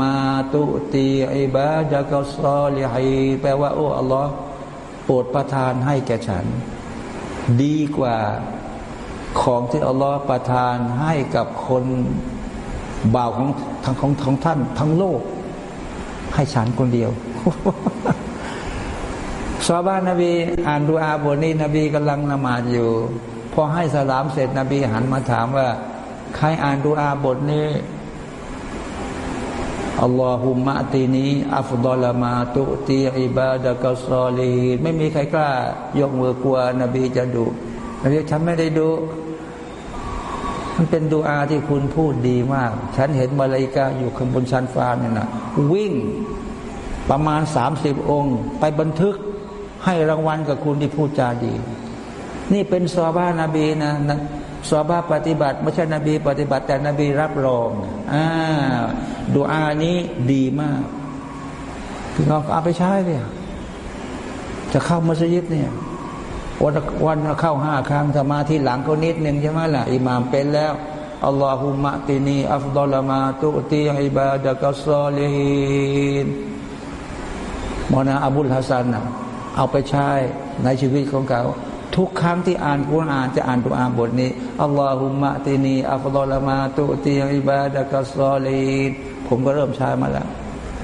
มาตุตีอิบาดะกัสซอลิฮินแปลว่าโอ้อัลลอฮ์โปรดประทานให้แก่ฉัน ดีกว่าของที่อัลลอฮ์ประทานให้กับคนบ่าวของทั้งของของท่านทั้งโลก ให้ฉันคนเดียวชาวบ้านนบี อ่านดูอาบทนี้นบีกำลังนมาดอยู่ พอให้สลามเสร็จนบีหันมาถามว่า ใครอ่านดูอาบทนี้ อัลลอฮุมะตีนี้อัฟดอลมาตุตีอิบาดะกัสซอลีไม่มีใครกล้ายกมือกลัวนบีจะดุนบีฉันไม่ได้ดุมันเป็นดูอาที่คุณพูดดีมาก ฉันเห็นมาลายกาอยู่ข้างบนชั้นฟ้าเนี่ยนะวิ่งประมาณสามสิบองค์ ไปบันทึกให้รางวัลกับคุณที่พูดจาดี นี่เป็นซอบ้านาบีนะ นะซอบาปฏิบัติไม่ใช่นบีปฏิบัติแต่นบีรับรองอ่าดูอานี้ดีมากพี่น้องเอาไปใช้เลยจะเข้ามัสยิดเนี่ยวันวันเข้าห้าครั้งสมาธิหลังเขานิดหนึ่งใช่ไหมล่ะอิหมามเป็นแล้วอัลลอฮุมะตินีอัฟดอลมาตุตีอิบาดะกัสซอลิฮินมอนาอับุลฮัสซันเอาไปใช้ในชีวิตของเขา ทุกครั้งที่อ่านกุรอานจะอ่านตัวอ่านบทนี้อัลลอฮุมะตินีอัฟดอลมาตุตีอิบาดะกัสซอลีผมก็เริ่มใช้มาแล้ว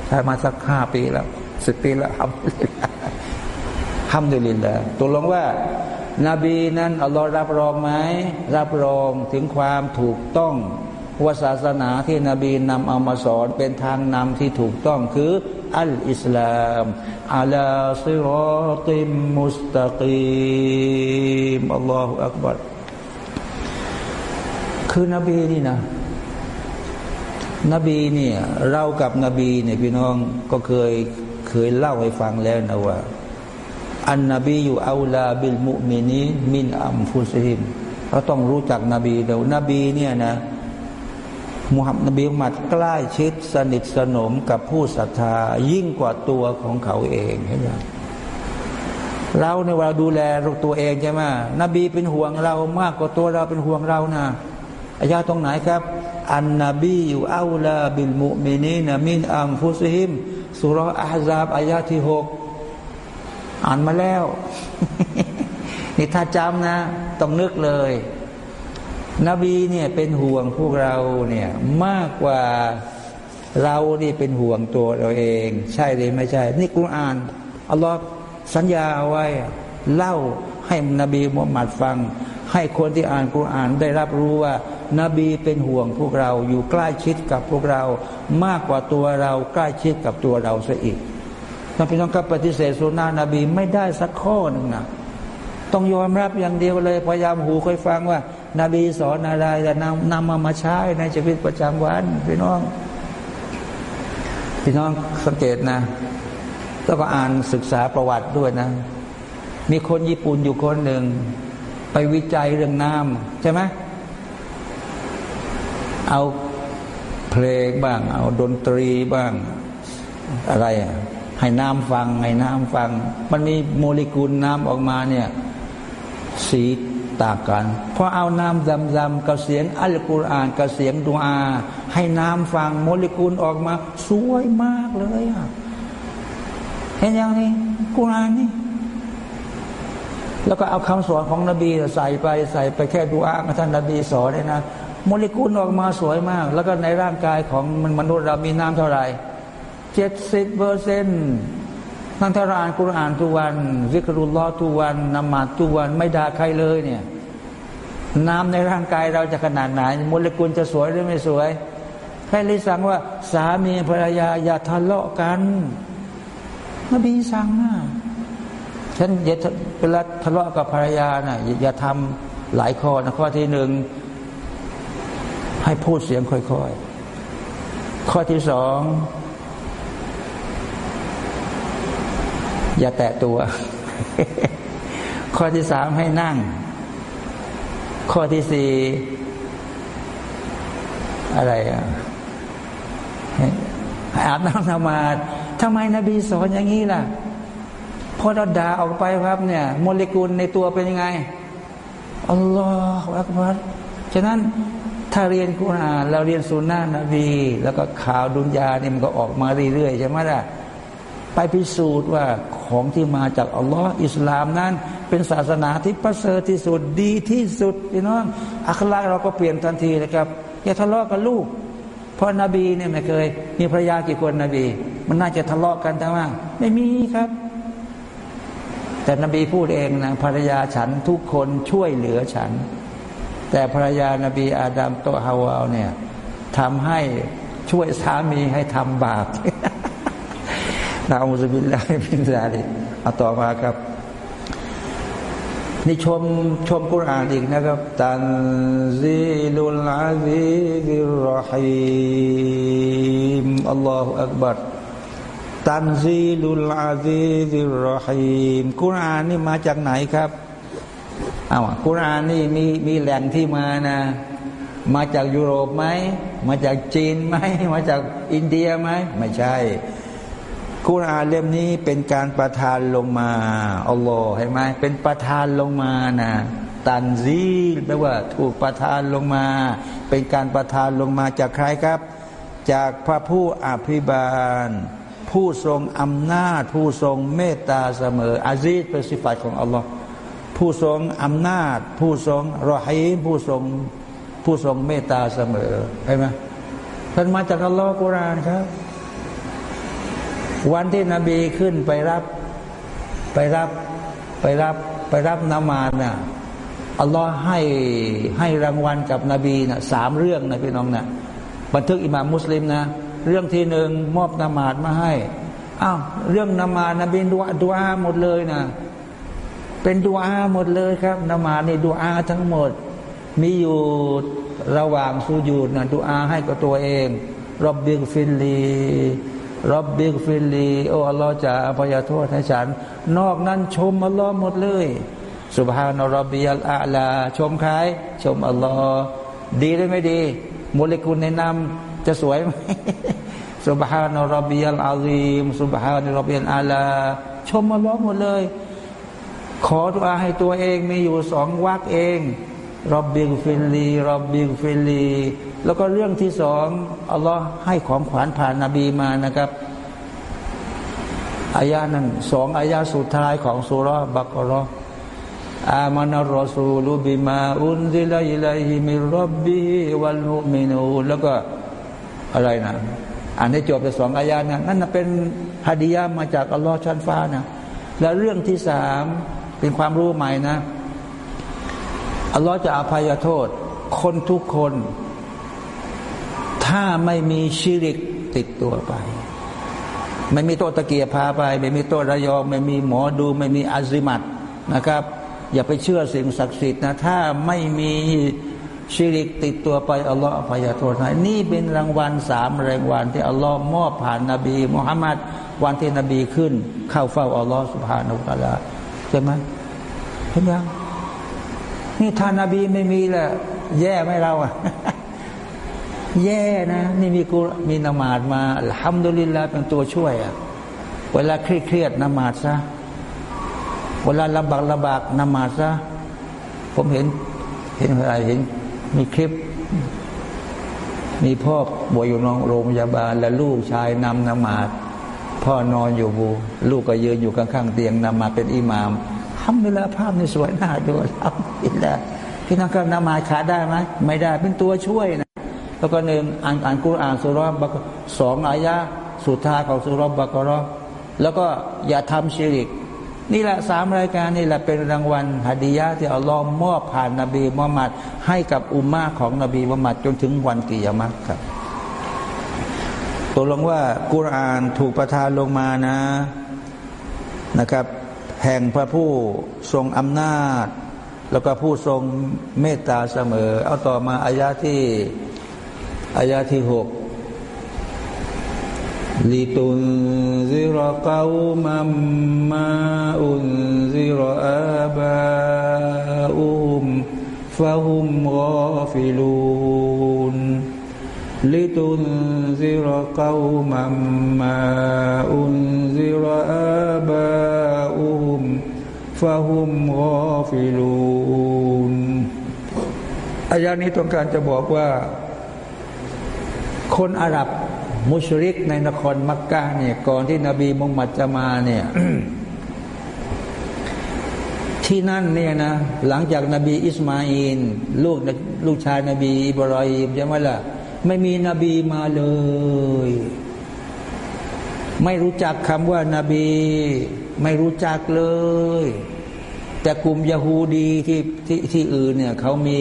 ใช้มาสักห้าปีแล้วสิบปีแล้วครับฮัมดุลิลละตกลงว่า นบีนั้นอัลลอฮ์รับรองไหมรับรองถึงความถูกต้อง ว่าศาสนาที่นบีนำเอามาสอนเป็นทางนำที่ถูกต้องคือالإسلام على صراط مستقيم الله أكبرคือนบีนี่นะ นบีเนี่ยเรากับนบีเนี่ยพี่น้องก็เคยเคยเล่าให้ฟังแล้วนะว่า النبي أولى بالمؤمنين من أنفسهمเราต้องรู้จักนบีเดี๋ยวนบีเนี่ยนะ มุฮัมนบีมุฮัมมัดใกล้ชิดสนิทสนมกับผู้ศรัทธา ยิ่งกว่าตัวของเขาเองเห็นไหมเราในเวลาดูแลตัวเองใช่ไหมนบีเป็นห่วงเรามากกว่าตัวเราเป็นห่วงเรานะอายาตรงไหนครับ อันนบีอยู่อัลลาบิลมุมินีนมินอัมฟุซิฮิมสุรอาซาบอายาที่หกอ่านมาแล้ว นี่ถ้าจำนะ ต้องนึกเลย นบีเนี่ยเป็นห่วงพวกเราเนี่ยมากกว่าเรานี่เป็นห่วงตัวเราเอง ใช่หรือไม่ใช่ นี่กุรอานอัลลอฮ์สัญญาเอาไว้เล่าให้นบีมุฮัมมัดฟัง ให้คนที่อ่านกุรอานได้รับรู้ว่านบีเป็นห่วงพวกเราอยู่ใกล้ชิดกับพวกเรา มากกว่าตัวเราใกล้ชิดกับตัวเราซะอีกนพี่น้องก็ปฏิเสธสุนานะบีไม่ได้สักข้อหนึ่งนะต้องยอมรับอย่างเดียวเลยพยายามหูค่อยฟังว่านบีสอนอะไรแต่นำนำมามาใช้ในชีวิตประจำวันพี่น้อง พี่น้องสังเกตนะ แล้วก็อ่านศึกษาประวัติด้วยนะ มีคนญี่ปุ่นอยู่คนหนึ่ง ไปวิจัยเรื่องน้ำใช่ไหมเอาเพลงบ้าง เอาดนตรีบ้าง อะไรอะให้น้ำฟังให้น้ำฟัง มันมีโมเลกุลน้ำออกมาเนี่ย สี ต่างกัน พอเอาน้ำดำๆกับเสียงอัลกุรอานกับเสียงดูอา ให้น้ำฟังโมเลกุลออกมา สวยมากเลยอะเห็นอย่างนี้กุรอานนี่แล้วก็เอาคำสอนของนบีใส่ไปใส่ไปแค่ดูอาท่านนบีสอนเลยนะโมเลกุลออกมาสวยมาก แล้วก็ในร่างกายของมนุษย์เรามีน้ำเท่าไหร่เจ็ดสิบเปอร์เซ็นต์ นั่งทารานกุรอานทุกวันวิกรุลลอทุกวันนมาทุกวันไม่ด่าใครเลยเนี่ย น้ำในร่างกายเราจะขนาดไหนโมเลกุลจะสวยหรือไม่สวยใครเลยสั่งว่าสามีภรรยาอย่าทะเลาะกันนบีสั่งนะฉันอย่าเวลาทะเลาะกับภรรยานะ่ะอย่าทำหลายข้อนะข้อที่หนึ่งให้พูดเสียงค่อยๆ ข้อที่สอง อย่าแตะตัว ข้อที่สามให้นั่ง ข้อที่สี่อะไรอะอาบน้ำนมาดทำไมนบีสอนอย่างนี้ล่ะพอเราด่าออกไปครับเนี่ย โมเลกุลในตัวเป็นยังไงอัลลอฮฺอักบัรฉะนั้นถ้าเรียนกุรอานเราเรียนสุนนะนบี แล้วก็ข่าวดุนยาเนี่ยมันก็ออกมาเรื่อยๆใช่ไหมล่ะไปพิสูจน์ว่า ของที่มาจากอัลลอฮ์อิสลามนั้น เป็นศาสนาที่ประเสริฐที่สุดดีที่สุดพี่น้องอัคราเราก็เปลี่ยนทันทีนะครับอย่าทะเลาะกับลูกเพราะนาบีเนี่ยไม่เคย มีภรรยากี่คนนบี มันน่าจะทะเลาะกันแต่ว่า ไม่มีครับ แต่นบีพูดเองนะภรรยาฉันทุกคนช่วยเหลือฉัน แต่ภรรยานาบีอาดัมโต๊ะฮาวาเนี่ยทำให้ช่วยสามีให้ทำบาป نعوذ بالله من ذلكเอาต่อมาครับ นี่ชมชมกุรอานอีกนะครับتنزيل العزيز الرحيم الله أكبرตันซีลุลอาซีซิรอฮีมกุรอานนี่มาจากไหนครับเอาวกุรอานนี่มีมีแหล่งที่มานะมาจากยุโรปไหม มาจากจีนไหม มาจากอินเดียไหม ไม่ใช่ กุรอานเล่มนี้เป็นการประทานลงมาอัลลอฮ์เห็นไหมเป็นประทานลงมานะตันซีแปลว่าถูกประทานลงมา เป็นการประทานลงมาจากใครครับ จากพระผู้อภิบาล ผู้ทรงอำนาจ ผู้ทรงเมตตาเสมออาซีดเป็นสิฟัตของอัลลอฮ์ผู้ทรงอำนาจ ผู้ทรงรอฮีผู้ทรงผู้ทรงเมตตาเสมอเห็นไหมท่านมาจากอัลลอฮ์กุรานครับ วันที่นบีขึ้นไปรับ ไปรับไปรับไปรับนามาน่ะอัลลอฮ์ให้ให้รางวัลกับนบีนะสามเรื่องนะพี่น้องนะบันทึกอิหม่ามมุสลิมนะ เรื่องที่หนึ่งมอบนามาดมาให้อ้าวเรื่องนามาดนบีดูอาดูอาหมดเลยนะ เป็นดูอาหมดเลยครับนามาดนี่ดูอาทั้งหมด มีอยู่ระหว่างสุญูดนะดูอาให้กับตัวเองرب اغفر لي رب اغفر ليโออัลลอฮ์จะอภัยโทษให้ฉัน นอกนั้นชมอัลลอฮ์หมดเลยسبحان ربي الأعلى ชมใครชมอัลลอฮ์ดีได้ไม่ดี โมเลกุลในน้ำจะสวยไหมسبحان ربي العظيم سبحان ربي الأعلى ชมอัลลอฮ์หมดเลย ขอดุอาให้ตัวเองมีอยู่สองวักเองرب اغفر لي رب اغفر لي แล้วก็เรื่องที่สองอัลลอฮ์ให้ของขวัญผ่านนาบีมานะครับอายานั้นสองอายาสุดท้ายของสุรบักรออามานาลรอซูลูบิมาอุนซิลัยลัยฮิมิรับบีวัลมุมินูแล้วก็อะไรนะอ่านให้จบแต่สองอายานะนั่นเป็นฮะดียามาจากอัลลอฮ์ชั้นฟ้านะและเรื่องที่สามเป็นความรู้ใหม่นะอัลลอฮ์จะอภัยโทษ คนทุกคน ถ้าไม่มีชิริกติดตัวไป ไม่มีโตตะเกียพาไป ไม่มีโตระยอง ไม่มีหมอดูไม่มีอาซิมัตนะครับ อย่าไปเชื่อสิ่งศักดิ์สิทธิ์นะ ถ้าไม่มีชิริกติดตัวไปอัลลอฮฺอภัยโทษให้นี่เป็นรางวัลสามรางวัลที่อัลลอฮ์มอบผ่านนบีมุฮัมมัดวันที่นบีขึ้น เข้าเฝ้าอัลลอฮ์สุบฮานาอัลลอฮ์ใช่ไหมเห็นยังนี่ท่านนาบีไม่มีแหละแย่ไหมเราอะ แย่นะ นี่มีกูมีนมาดมาทำดุลินลาเป็นตัวช่วยอะเวลาเครียดเครียดนมาดซะเวลาลำบากลำบากนมาดซะผมเห็นเห็นอะไรเห็นมีคลิป มีพ่อป่วยอยู่นองโรงพยาบาล และลูกชายนำนมาดพ่อนอนอยู่บูลูกก็ยืนอยู่ข้างๆเตียงนำมาเป็นอิหมามำเวลาภาพในสวยหน้าดูทำอินละพี่น้องก็นมาขาดได้ไหมไม่ได้เป็นตัวช่วยนะ แล้วก็หนึ่งอ่านอ่านกุรอานสุรบกสองอายะสุดท้ายของสุรบกรอแล้วก็อย่าทำชิริก นี่แหละสามรายการนี่แหละเป็นรางวัลฮัดียะที่อัลลอฮ์มอบผ่านนบีมุฮัมมัดให้กับอุมมาของนบีมุฮัมมัดจนถึงวันกิยามัตครับตกลงว่ากุรอานถูกประทานลงมานะนะครับ แห่งพระผู้ทรงอำนาจ แล้วก็ผู้ทรงเมตตาเสมอ เอาต่อมาอายาที่ อายาที่หกลิตุนซิรกาวมัมมาอุนซิรอาบาอุมฟะฮุมกอฟิลูนลิตุนلتنذر قوما ما أنذر آباؤهم فهم غافلونอายานี้ต้องการจะบอกว่า คนอาหรับมุชริกในนครมักกะเนี่ยก่อนที่นบีมุฮัมมัดจะมาเนี่ยที่นั่นเนี่ยนะหลังจากนบีอิสมาอีลลูกลูกชายนบีอิบรอฮิมใช่ไหมล่ะไม่มีนบีมาเลย ไม่รู้จักคำว่านาบี ไม่รู้จักเลย แต่กลุ่มยาฮูดีที่ที่ที่อื่นเนี่ยเขามี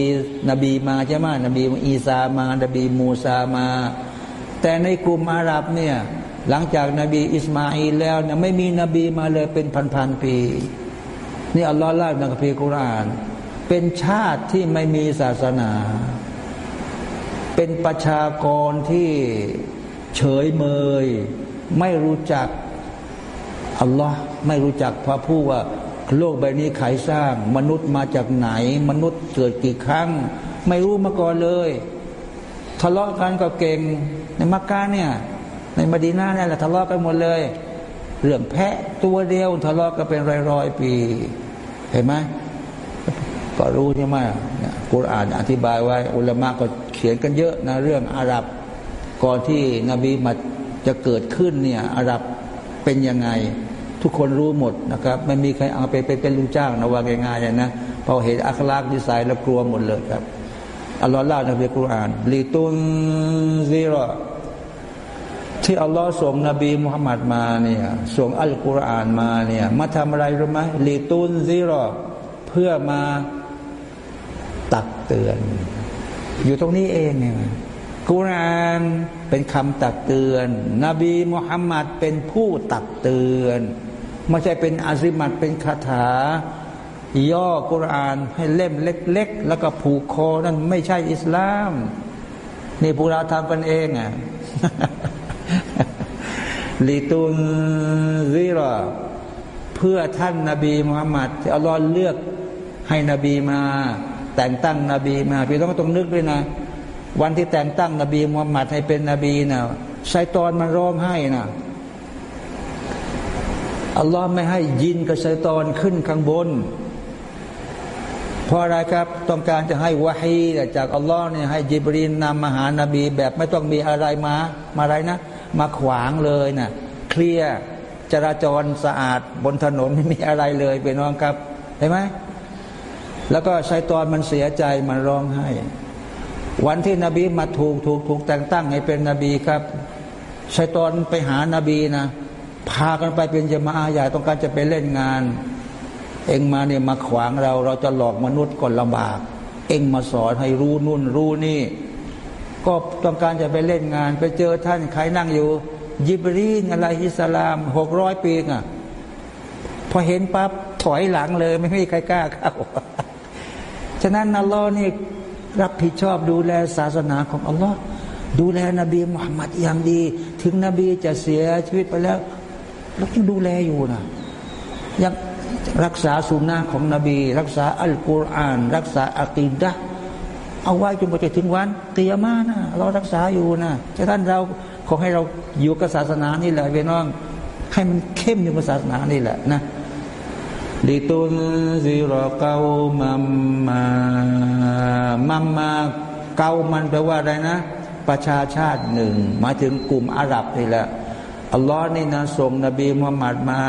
นบีมาใช่ไหมนบีอีสามานบีมูซามา แต่ในกลุ่มอาหรับเนี่ยหลังจากนาบีอิสมาอิลแล้วเนี่ยไม่มีนบีมาเลยเป็นพันๆปี นี่อัลลอฮ์เล่าในคัมภีร์กุราน เป็นชาติที่ไม่มีศาสนา เป็นประชากรที่เฉยเมย ไม่รู้จักอัลลอฮ์ไม่รู้จักพระผู้ว่า โลกใบนี้ใครสร้าง มนุษย์มาจากไหน มนุษย์เกิดกี่ครั้ง ไม่รู้มาก่อนเลย ทะเลาะกันก็เก่ง ในมักกะเนี่ย ในมดีนาเนี่ยแหละทะเลาะกันหมดเลย เรื่องแพะตัวเดียว ทะเลาะกันเป็นร้อยๆปี เห็นไหมก็รู้ใช่ไหมกุรอานอธิบายไว้ อุลามะก็เขียนกันเยอะนะเรื่องอาหรับก่อนที่นบีมาจะเกิดขึ้นเนี่ยอาหรับเป็นยังไง ทุกคนรู้หมดนะครับไม่มีใครเอาไปเป็นเป็นลูกจ้างนะว่าง่ายๆนะพอเห็นอัคลากดีไซน์แล้วกลัวหมดเลยครับอัลลอฮ์เล่าในเกุรอานลีตุนซีรอที่อัลลอฮ์ส่งนบีมุฮัมมัดมาเนี่ยส่งอัลกุรอานมาเนี่ยมาทำอะไรรู้ไหมลีตุนซีรอเพื่อมาตักเตือน อยู่ตรงนี้เองเนี่ยกุรานเป็นคำตักเตือน นบีมุฮัมมัดเป็นผู้ตักเตือน ไม่ใช่เป็นอาซิมัดเป็นคาถา ย่อกุรานให้เล่มเล็ก ๆ แล้วก็ผูกคอนั่นไม่ใช่อิสลาม นี่พวกเราทำกันเองอะลิตุนซิรอเพื่อท่านนาบีมุฮัมมัดที่อัลลอฮ์เลือกให้นบีมา แต่งตั้งนบีมาพี่ต้องต้องนึกด้วยนะ วันที่แต่งตั้งนบีมุฮัมมัดให้เป็นนบีนะชัยตอนมันร้องไห้นะ อัลลอฮ์ไม่ให้ยินกับชัยตอนขึ้นข้างบน เพราะอะไรครับต้องการจะให้วะฮีจากอัลลอฮ์เนี่ยให้จิบรีนนำมาหานบี แบบไม่ต้องมีอะไรมา มาอะไรนะ มาขวางเลยนะเคลียร์จราจรสะอาดบนถนนไม่มีอะไรเลยเป็นน้องครับเห็นไหมแล้วก็ชัยตอนมันเสียใจมันร้องไห้ วันที่นบีมาถูกถูกถูกแต่งตั้งให้เป็นนบีครับชัยตอนไปหานาบีนะ พากันไปเป็นจะมาอาใหญาต้องการจะไปเล่นงาน เองมาเนี่ยมาขวางเรา เราจะหลอกมนุษย์ก่อนลำบาก เองมาสอนให้รู้นู่นรู้นี่ ก็ต้องการจะไปเล่นงาน ไปเจอท่านใครนั่งอยู่ ยิบรีนอะไรอิสลามหกร้อยปีอะพอเห็นปั๊บถอยหลังเลยไม่มีใครกล้าเข้าฉะนั้นอัลลอฮ์นี่รับผิดชอบดูแลศาสนาของอัลลอฮ์ดูแลนบีมุฮัมมัดอย่างดี ถึงนบีจะเสียชีวิตไปแล้ว เรายังดูแลอยู่นะยังรักษาสุนนะของนบี รักษาอัลกุรอาน รักษาอักีดะเอาไว้จนกว่าจะถึงวันเตียมานะเรารักษาอยู่นะฉะนั้นเราขอให้เราอยู่กับศาสนานี่แหละเวน้องให้มันเข้มอยู่กับศาสนานี่แหละนะลิตุนซิรอเกามัมมามัมมาเกามันแปลว่าอะไรนะ ประชาชาติหนึ่งหมายถึงกลุ่มอาหรับนี่แหละ อัลลอฮ์นี่นะส่งนบีมุฮัมมัดมา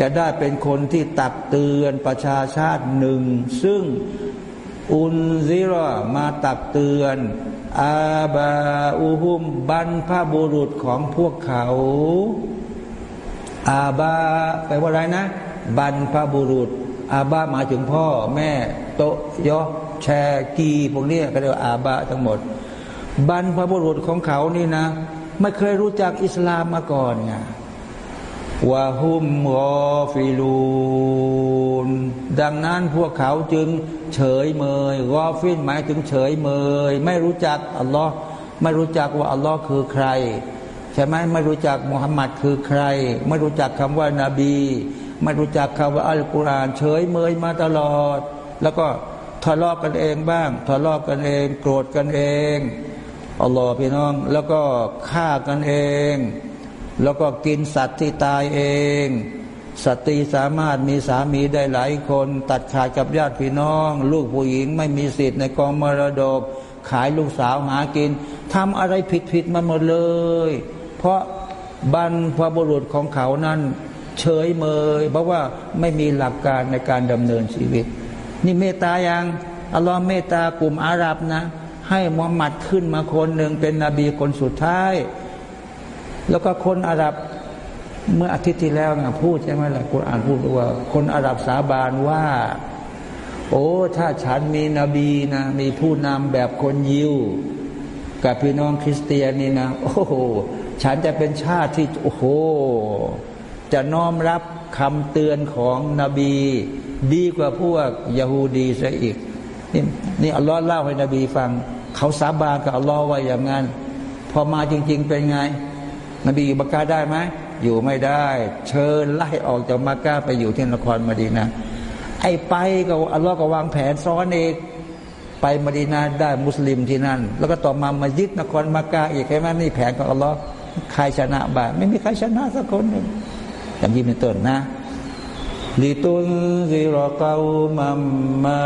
จะได้เป็นคนที่ตักเตือนประชาชาติหนึ่ง ซึ่งอุนซิรอมาตักเตือนอาบาอูฮุมบรรพบุรุษของพวกเขา อาบาแปลว่าอะไรนะ บรรพบุรุษ อาบาหมายถึงพ่อแม่โตยอแชกีพวกนี้ก็เรียกว่าآباءทั้งหมด บรรพบุรุษของเขานี่นะ ไม่เคยรู้จักอิสลามมาก่อนไงفهم غافلونดังนั้นพวกเขาจึงเฉยเมยรอฟินหมายถึงเฉยเมย ไม่รู้จักอัลลอฮ์ไม่รู้จักว่าอัลลอฮ์คือใครใช่ไหมไม่รู้จักมุฮัมมัดคือใคร ไม่รู้จักคำว่านาบี ไม่รู้จักคำว่าอัลกุรอาน เฉยเมยมาตลอด แล้วก็ทะเลาะกันเองบ้างทะเลาะกันเอง โกรธกันเอง อัลลอฮ์พี่น้อง แล้วก็ฆ่ากันเอง แล้วก็กินสัตว์ที่ตายเอง สตรีสามารถมีสามีได้หลายคน ตัดขาดกับญาติพี่น้อง ลูกผู้หญิงไม่มีสิทธิ์ในกองมรดก ขายลูกสาวหากินทำอะไรผิดผิดมาหมดเลย เพราะบรรพบุรุษของเขานั้นเฉยเมยเพราะว่าไม่มีหลักการในการดำเนินชีวิต นี่เมตตายังอัลลอฮ์เมตตากลุ่มอาหรับนะ ให้มุฮัมมัดขึ้นมาคนหนึ่งเป็นนบีคนสุดท้าย แล้วก็คนอาหรับเมื่ออาทิตย์ที่แล้วนะพูดใช่ไหมล่ะคุณอ่านพูดว่า คนอาหรับสาบานว่า โอ้ถ้าฉันมีนบีนะ มีผู้นำแบบคนยิว กับพี่น้องคริสเตียนนี่นะ โอ้โหฉันจะเป็นชาติที่โอ้โห จะน้อมรับคำเตือนของนบี ดีกว่าพวกยาฮูดีซะอีก นี่นี่อัลลอฮ์เล่าให้นบีฟัง เขาสาบานกับอัลลอฮ์ว่าอย่างนั้นพอมาจริง ๆ เป็นไง นบีบักกาได้ไหมอยู่ไม่ได้ เชิญไล่ออกจากมักกะไปอยู่ที่นครมาดีนะไอ้ไปก็อัลลอฮ์ก็วางแผนซ้อนเองไปมาดีนาได้มุสลิมที่นั่น แล้วก็ต่อมามายึดนครมักกะอีกใช่ไหมนี่แผนของอัลลอฮ์ใครชนะบ้างไม่มีใครชนะสักคนหนึ่งอย่างนี้เป็นต้นนะ ลิตุนซิรอเกามัมมา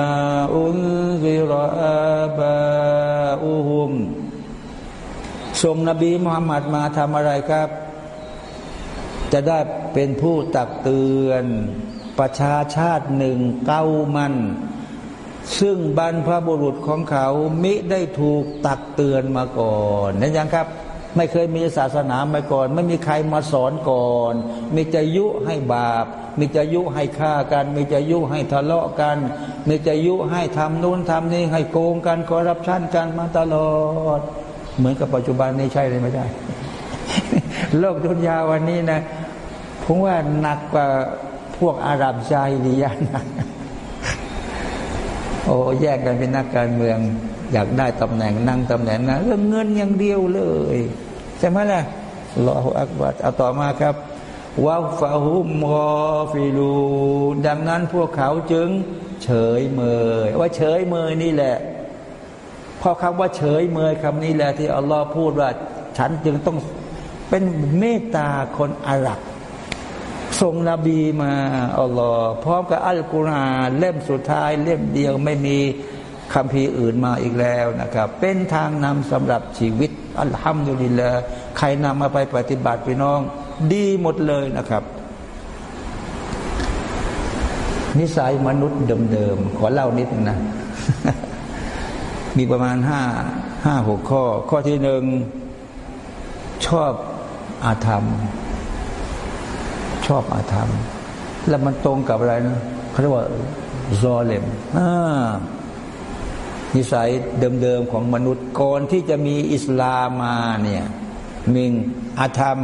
อุนซิรออาบาอุฮุมส่งนบีมุฮัมมัดมาทำอะไรครับ จะได้เป็นผู้ตักเตือน ประชาชาติหนึ่งเก้ามัน ซึ่งบรรพบุรุษของเขามิได้ถูกตักเตือนมาก่อนนั่นยังครับ ไม่เคยมีศาสนามาก่อน ไม่มีใครมาสอนก่อน มีจะยุให้บาป มีจะยุให้ฆ่ากัน มีจะยุให้ทะเลาะกัน มีจะยุให้ทำนู่นทำนี่ให้โกงกันคอร์รัปชันกันมาตลอด เหมือนกับปัจจุบันนี้ใช่เลยไม่ใช่โลกดุนยาวันนี้นะผมว่าหนักกว่าพวกอาหรับชายดียานะโอ้แยกกันเป็นนักการเมือง อยากได้ตำแหน่งนั่งตำแหน่งนะเรื่องเงินอย่างเดียวเลย ใช่ไหมล่ะรออักบัดเอาต่อมาครับวาฟาฮุมรอฟิลูดังนั้นพวกเขาจึง เฉยเมยว่าเฉยเมยนี่แหละพอคำว่าเฉยเมยคำนี้แหละที่อัลลอฮ์พูดว่า ฉันจึงต้องเป็นเมตตาคนอาหรับส่งนบีมาอัลลอฮ์พร้อมกับอัลกุรอานเล่มสุดท้ายเล่มเดียวไม่มี คำพีอื่นมาอีกแล้วนะครับ เป็นทางนำสำหรับชีวิตอัลฮัมดุลิลละใครนำมาไปปฏิบัติพี่น้อง ดีหมดเลยนะครับ นิสัยมนุษย์เดิมๆขอเล่านิดนะ มีประมาณห้าห้าหกข้อ ข้อที่หนึ่งชอบอาธรรม ชอบอาธรรม แล้วมันตรงกับอะไรนะเขาเรียกว่า ซอเลมอ่า นิสัยเดิมๆของมนุษย์ก่อนที่จะมีอิสลามมาเนี่ยมิงอาธรรม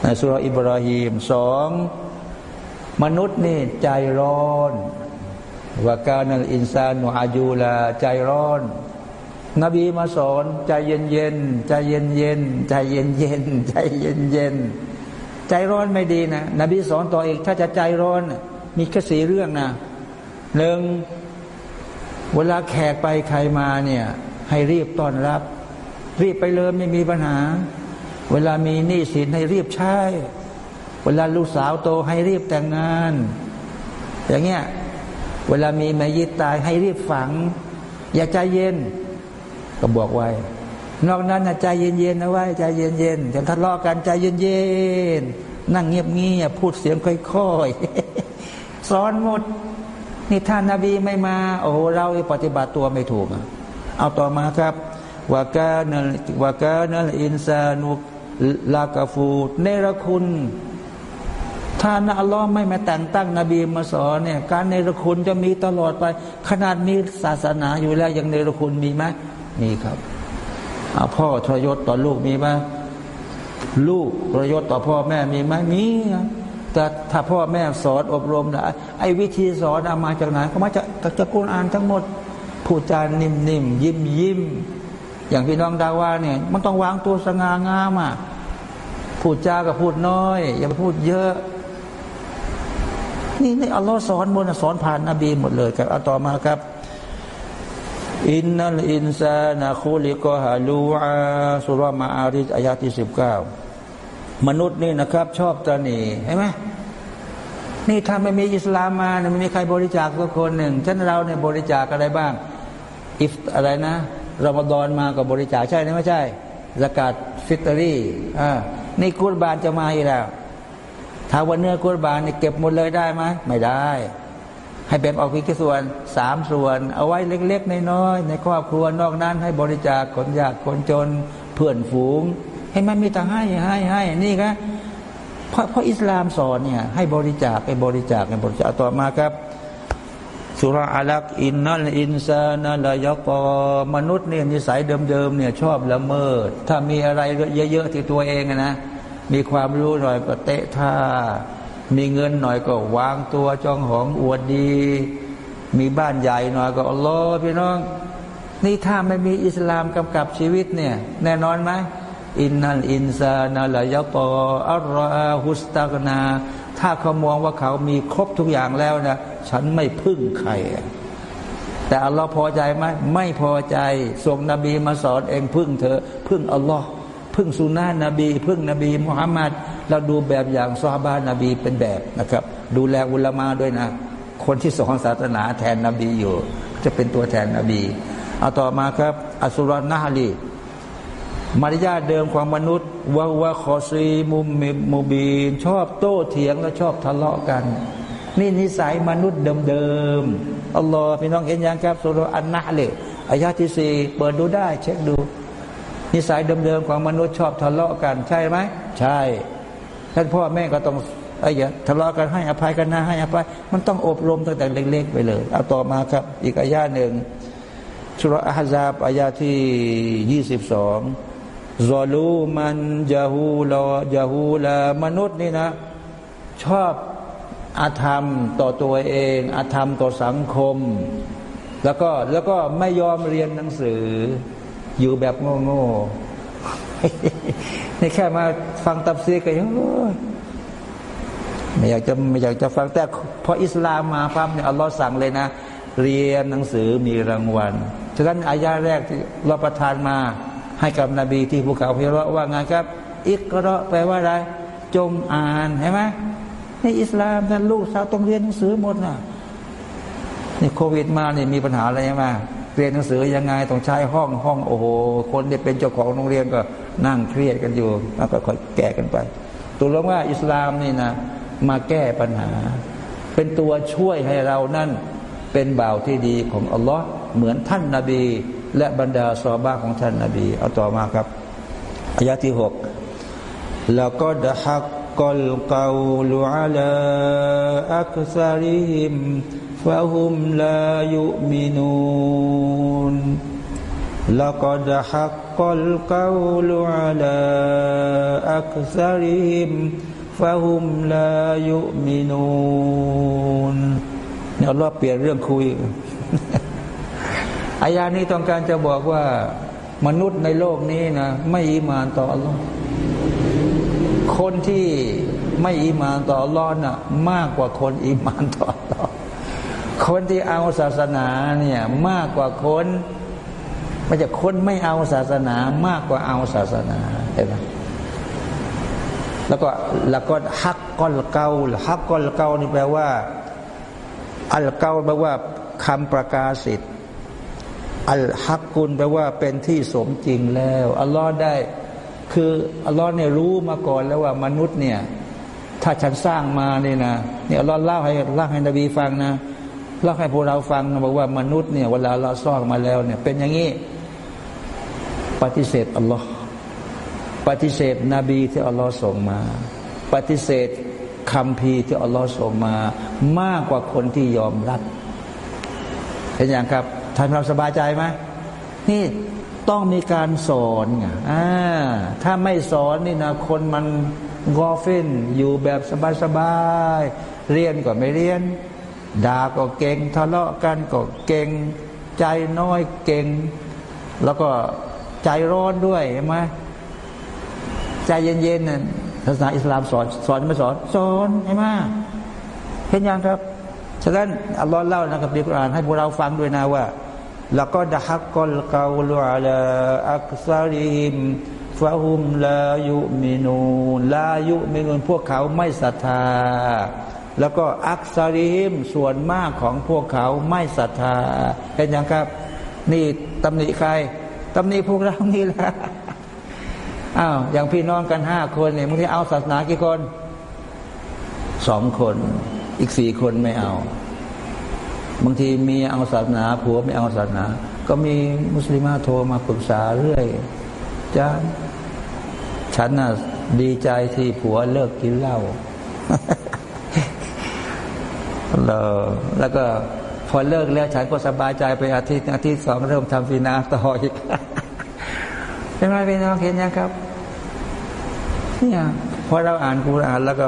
ในสุรอิบราฮิมสองมนุษย์นี่ใจร้อนว่าการนัลอินซานุอายูลาใจร้อน นบีมาสอน ใจเย็นเย็นใจเย็นเย็นใจเย็นเย็นใจเย็นเย็นใจร้อนไม่ดีนะ นบีสอนต่ออีกถ้าจะใจร้อน มีแค่สีเรื่องนะหนึ่ง เวลาแขกไปใครมาเนี่ยให้รีบต้อนรับ รีบไปเลยไม่มีปัญหา เวลามีหนี้สินให้รีบใช้ เวลาลูกสาวโตให้รีบแต่งงาน อย่างเงี้ยเวลามีแมายิตตายให้รีบฝัง อย่าใจเย็น ก็บอกไว้ นอกนั้นใจเย็นๆนะไว้ใจเย็นๆอย่าทะเลาะกันใจเย็นๆนั่งเงียบเงียบพูดเสียงค่อยๆสอนหมด นี่ท่านนาบีไม่มา โอ้โหเราปฏิบัติตัวไม่ถูก เอาต่อมาครับวากาเนวากาเนอินซานุลากาฟูเนรคุณถ้าอัลลอฮ์ไม่มาแต่งตั้งนบีมาสอนเนี่ยการเนรคุณจะมีตลอดไป ขนาดมีศาสนาอยู่แล้วยังเนรคุณมีไหมมีครับพ่อทรยศต่อลูกมีไหมลูกทรยศต่อพ่อแม่มีไหมมี แต่ถ้าพ่อแม่สอนอบรมนะไอ้วิธีสอนเอามาจากไหนก็มาจากจากกุรอานทั้งหมดพูดจานิ่มๆยิ้มยิ้มอย่างพี่น้องดาว่าเนี่ย มันต้องวางตัวสง่างามอะพูดจากับพูดน้อย อย่าพูดเยอะ นี่นี่อัลลอฮ์สอนบนสอนผ่านนบีหมดเลยครับเอาต่อมาครับอินนัลอินซานะคูลิกฮาลูอาสุรมาอาริจอายาที่สิบเก้า มนุษย์นี่นะครับ ชอบตนีเห็นไหมนี่ถ้าไม่มีอิสลามมาไม่มีใครบริจาคสักคนหนึ่งฉันเราเนี่ยบริจาคอะไรบ้าง อิฟอะไรนะรอมฎอนมาก็บริจาคใช่ไหมไม่ใช่สกัดฟิตรีอ่านี่กุรบานจะมาอีกแล้ว ถ้าวันเนื้อกุรบานเนี่ยเก็บหมดเลยได้ไหมไม่ได้ ให้แบ่งออกเพียงแค่ส่วนสามส่วน เอาไว้เล็กๆน้อยๆในครอบครัวนอกนั้นให้บริจาคคนยากคนจนเพื่อนฝูง ให้มันมีแต่ให้ให้ให้นี่ครับเพราะเพราะอิสลามสอนเนี่ยให้บริจาคไปบริจาคในบริจาคต่อมาครับสุราอัลักอินนัลอินซานัลยกอมนุษย์เนี่ยนิสัยเดิมๆเนี่ยชอบละเมิด ถ้ามีอะไรเยอะๆที่ตัวเองนะ มีความรู้หน่อยก็เตะท่า มีเงินหน่อยก็วางตัวจองหองอวดดี มีบ้านใหญ่หน่อยก็อัลลอฮ์พี่น้อง นี่ถ้าไม่มีอิสลามกำกับชีวิตเนี่ย แน่นอนไหม อินนัลอินซานัลยกออัลลอฮุสตากนา ถ้าเขามองว่าเขามีครบทุกอย่างแล้วนะ ฉันไม่พึ่งใคร แต่อัลลอฮ์พอใจไหมไม่พอใจ ส่งนบีมาสอนเองพึ่งเธอ พึ่งอัลลอฮ์พึ่งสุนานะนบี พึ่งนบีมุฮัมมัดเราดูแบบอย่างซาบานนบีเป็นแบบนะครับ ดูแลอุลามาด้วยนะ คนที่สอนศาสนาแทนนบีอยู่ จะเป็นตัวแทนนบีเอาต่อมาครับ อัสุรนาฮลี มารยาทเดิมของมนุษย์วะวะคอซีมุมมิมูบีนชอบโต้เถียงและชอบทะเลาะกัน นี่นิสัยมนุษย์เดิมๆอัลลอฮ์พี่น้องเห็นยังครับสุรอันนะเลยอายาที่สี่เปิดดูได้เช็คดู นิสัยเดิมๆของมนุษย์ชอบทะเลาะกัน ใช่ไหมใช่ท่านพ่อแม่ก็ต้องไอ้ยทะเลาะกันให้อภัยกันนะให้อภัยมันต้องอบรมตั้งแต่เล็ก ๆ ไปเลยเอาต่อมาครับ อีกอายาหนึ่งสุรอาฮซาบอายาที่ยี่สิบสอง ซอลูมันยาฮูลอยาฮูลามนุษย์นี่นะ ชอบอาธรรมต่อตัวเอง อาธรรมต่อสังคม แล้วก็แล้วก็ไม่ยอมเรียนหนังสือ อยู่แบบโง่ๆนี่แค่มาฟังตับซีก็ยังไม่อยากจะไม่อยากจะฟังแต่พออิสลามมาปั๊บเนี่ยอัลลอฮ์สั่งเลยนะ เรียนหนังสือมีรางวัลฉะนั้นอายาแรกที่เราประทานมา ให้กับนบีที่ภูเขาพิรว่าไงครับ อิกระแปลว่าอะไร จงอ่านใช่ไหมในอิสลามท่านลูกสาวต้องเรียนหนังสือหมดนะนี่โควิดมาเนี่ยมีปัญหาอะไรไหมเรียนหนังสือยังไงต้องใช้ห้องห้องโอ้โหคนที่เป็นเจ้าของโรงเรียนก็นั่งเครียดกันอยู่แล้วก็ค่อยแก้กันไปตัวลงว่าอิสลามนี่นะมาแก้ปัญหา เป็นตัวช่วยให้เรานั่นเป็นบ่าวที่ดีของอัลลอฮ์เหมือนท่านนาบี และบรรดาซอบ้าของท่านนาบีเอาต่อมาครับอายะที่หกแล้วก็ดะฮักกลกาลูอาลาอักซาริฮิมฟะฮุมลายุมินูน لقد حق القول على أكثرهم فهم لا يؤمنون เนี่ยเราเปลี่ยนเรื่องคุย อายานี้ต้องการจะบอกว่ามนุษย์ในโลกนี้นะไม่อีมานต่ออัลลอฮ์คนที่ไม่อีมานต่ออัลลอฮ์น่ะมากกว่าคนอีมานต่ออัลลอฮ์คนที่เอาศาสนาเนี่ยมากกว่าคนไมันจะคนไม่เอาศาสนามากกว่าเอาศาสนาเห็นไหมแล้วก็แล้วก็ฮักกอลเกาฮักกอลเกานี่แปลว่า อัลเกาแปลว่าคำประกาศสิทธิ อัลฮักกุลแปลว่าเป็นที่สมจริงแล้วอัลลอฮ์ได้ คืออัลลอฮ์เนี่ยรู้มาก่อนแล้วว่ามนุษย์เนี่ย ถ้าฉันสร้างมาเนี่ยนะเนี่ยเราเล่าให้เล่าให้นบีฟังนะเล่าให้พวกเราฟังนะบอกว่ามนุษย์เนี่ยเวลาเราสร้างมาแล้วเนี่ย เป็นอย่างนี้ปฏิเสธอัลลอฮ์ปฏิเสธนบีที่อัลลอฮ์ส่งมา ปฏิเสธคำพีที่อัลลอฮ์ส่งมา มากกว่าคนที่ยอมรับเห็นอย่างครับ ท่านเราสบายใจไหมนี่ต้องมีการสอนไงถ้าไม่สอนนี่นะคนมันกอฟินอยู่แบบสบายๆเรียนก็ไม่เรียนด่าก็เก่งทะเลาะกันก็เก่ง ใจน้อยเก่ง แล้วก็ใจร้อนด้วยใช่ไหมใจเย็นๆนั่นศาสนาอิสลามสอนสอนไม่สอนสอนใช่ไหมเห็นยังครับ ฉะนั้นอัลลอฮ์เล่านะครับในกุรอานให้พวกเราฟังด้วยนะว่าแล้วก็ดะฮักกลกาวลอาลาอักซาริมฟะฮุมลายุมินูลายุมินูพวกเขาไม่ศรัทธา แล้วก็อักซาริมส่วนมากของพวกเขาไม่ศรัทธาเห็นยังครับ นี่ตำหนิใครตำหนิพวกเรานี่แหละอ้าวอย่างพี่น้องกันห้าคนเนี่ยมึงที่เอาศาสนากี่คนสองคน อีกสี่คนไม่เอา บางทีมีเอาศาสนาผัวไม่เอาศาสนา ก็มีมุสลิมาโทรมาปรึกษาเรื่อยจ้าฉันน่ะดีใจที่ผัวเลิกกินเหล้าแล้วก็พอเลิกแล้วฉันก็สบายใจไปอาทิตย์อาทิตย์สองเริ่มทำฟีนาต่ออีกเป็นไงพี่น้องเห็นยังครับเนี่ยพอเราอ่านกุรอานแล้วก็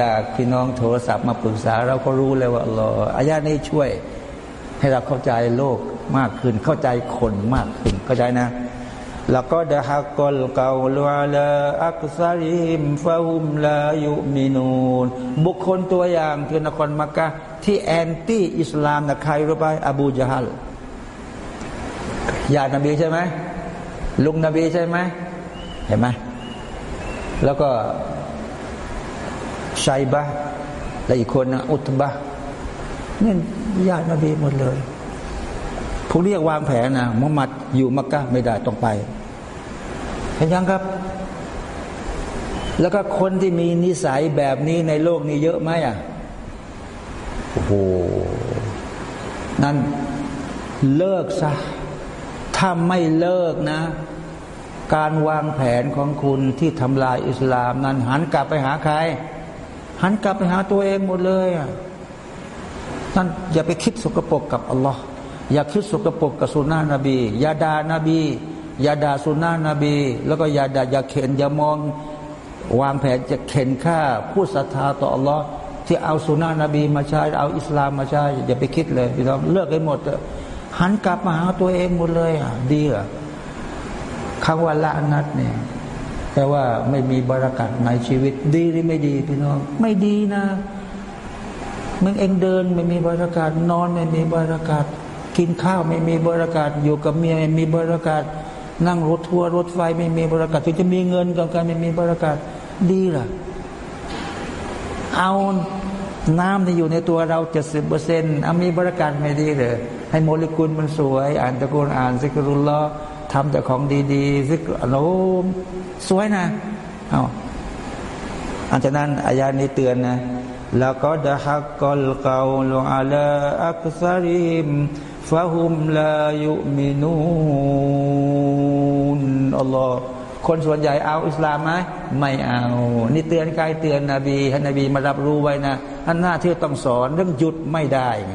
จากพี่น้องโทรศัพท์มาปรึกษา เราก็รู้เลยว่าอัลลอฮ์อายานี้ช่วย ให้เราเข้าใจโลกมากขึ้น เข้าใจคนมากขึ้นเข้าใจนะแล้วก็ดะฮักกลเกาลวาลาอักซาริมฟาฮุมลายุมินูนบุคคลตัวอย่างที่นครมักกะที่แอนตี้อิสลามนะใครรู้ไหมอบูจฮัลญาตินบีใช่ไหมลุงนบีใช่ไหมเห็นไหมแล้วก็ ชัยบะและอีกคนนะอุตบะนี่ญาตินบีหมดเลยพวกเรียกวางแผนนะมุฮัมมัดอยู่มักกะไม่ได้ต้องไป เห็นยังครับ แล้วก็คนที่มีนิสัยแบบนี้ในโลกนี้เยอะไหมอะโอ้โหนั่นเลิกซะถ้าไม่เลิกนะ การวางแผนของคุณที่ทำลายอิสลามนั้นหันกลับไปหาใคร หันกลับไปหาตัวเองหมดเลยอะนั่นอย่าไปคิดสกปรกกับอัลลอฮ์อย่าคิดสกปรกกับสุนนะนบีอย่าด่านาบีอย่าด่าสุนนะนบี แล้วก็อย่าด่าอย่าเข็นอย่ามอง วางแผนจะเข็นฆ่าผู้ศรัทธาต่ออัลลอฮ์ที่เอาสุนนะนบีมาใช้เอาอิสลามมาใช้อย่าไปคิดเลยพี่น้องเลิกให้หมดหันกลับมาหาตัวเองหมดเลยอะดีอะคำว่าละนัดเนี่ย แปลว่าไม่มีบรารักัดในชีวิต ดีหรือไม่ดีพี่น้อง ไม่ดีนะมึงเองเดินไม่มีบรารักัดนอนไม่มีบรารักัดกินข้าวไม่มีบรารักัดอยู่กับเมียไม่มีบรารักัดนั่งรถทัวร์รถไฟไม่มีบรารักัดถึงจะมีเงินกับการไม่มีบรารักัดดีล่ะ เอาน้ำที่อยู่ในตัวเราเจ็ดสิบเปอร์เซ็นต์อามีบรากัดไม่ดีเลยให้โมเลกุลมันสวย อ่านตะโกนอ่านสิกรุลลอทำแต่ของดีๆซิกโนม สวยนะเอาอันฉะนั้นอายานี้เตือนนะแล้วก็ดะฮักกอลเกาลอาลาอักซาริมฟะฮุมลายุมินูนอัลลอฮ์คนส่วนใหญ่เอาอิสลามไหมไม่เอา นี่เตือนกายเตือนนบีให้นบีมารับรู้ไว้นะท่านหน้าที่ต้องสอนเรื่องหยุดไม่ได้ไง